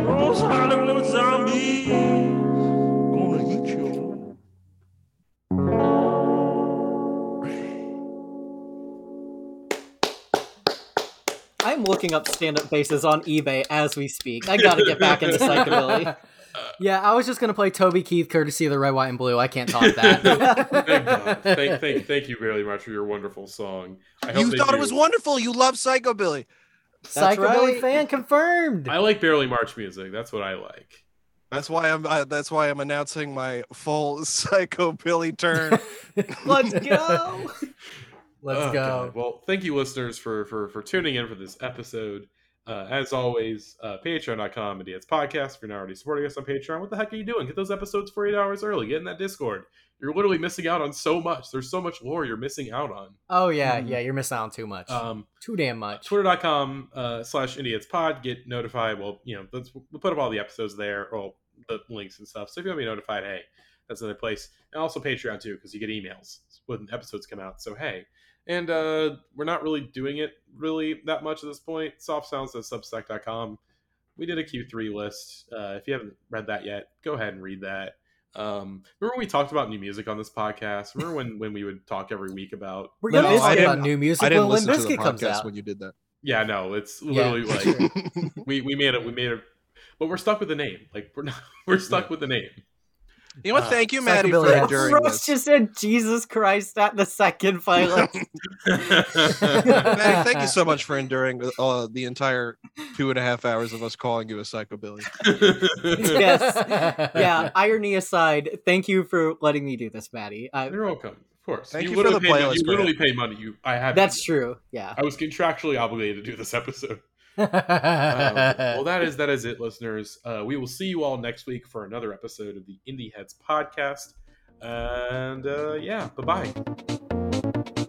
Oh, Those Hollywood zombies gonna eat your I'm looking up stand-up basses on eBay as we speak. I gotta get back into psychobilly. Yeah, I was just gonna play Toby Keith, courtesy of the Red, White, and Blue. I can't top Thank God. that. Thank, thank, thank you very much for your wonderful song. I hope You thought do- it was wonderful. You love Psychobilly. That's Psychobilly right. fan confirmed. I like barely March music. That's what I like. That's why I'm. Uh, that's why I'm announcing my full Psychobilly turn. Let's go. Let's Oh, go. God. Well, thank you, listeners, for for for tuning in for this episode. Uh, as always, uh, patreon.com idiots podcast. If you're not already supporting us on Patreon, what the heck are you doing? Get those episodes 48 hours early. Get in that Discord. You're literally missing out on so much. There's so much lore you're missing out on. Oh yeah, yeah, you're missing out on too much. Um, too damn much. twitter.com uh, slash idiots pod get notified well you know that's, we'll put up all the episodes there or the links and stuff so if you want to be notified hey that's another place and also patreon too because you get emails when episodes come out so hey and uh, we're not really doing it really that much at this point soft sounds at substack.com we did a q3 list uh, if you haven't read that yet go ahead and read that um, remember when we talked about new music on this podcast remember when when we would talk every week about We're No, gonna I talk didn't- about new music I didn't when Limp listen to the comes podcast out. when you did that. Yeah, no, it's Yeah. literally like we we made it. We made it, but we're stuck with the name. Like we're not. We're stuck with the name. You know what? Uh, Thank you, Maddie, Psychobilly for X. enduring Roast this. just said Jesus Christ at the second pilot. Maddie, thank you so much for enduring uh, the entire two and a half hours of us calling you a psychobilly. yes. Yeah, irony aside, thank you for letting me do this, Maddie. I, You're welcome. Of course. Thank you, you for the paid, playlist, You Grant. literally pay money. You, I have. that's true. Yeah. I was contractually obligated to do this episode. Um, well, that is that is it, listeners. Uh, we will see you all next week for another episode of the Indie Heads podcast. And uh, yeah, bye bye.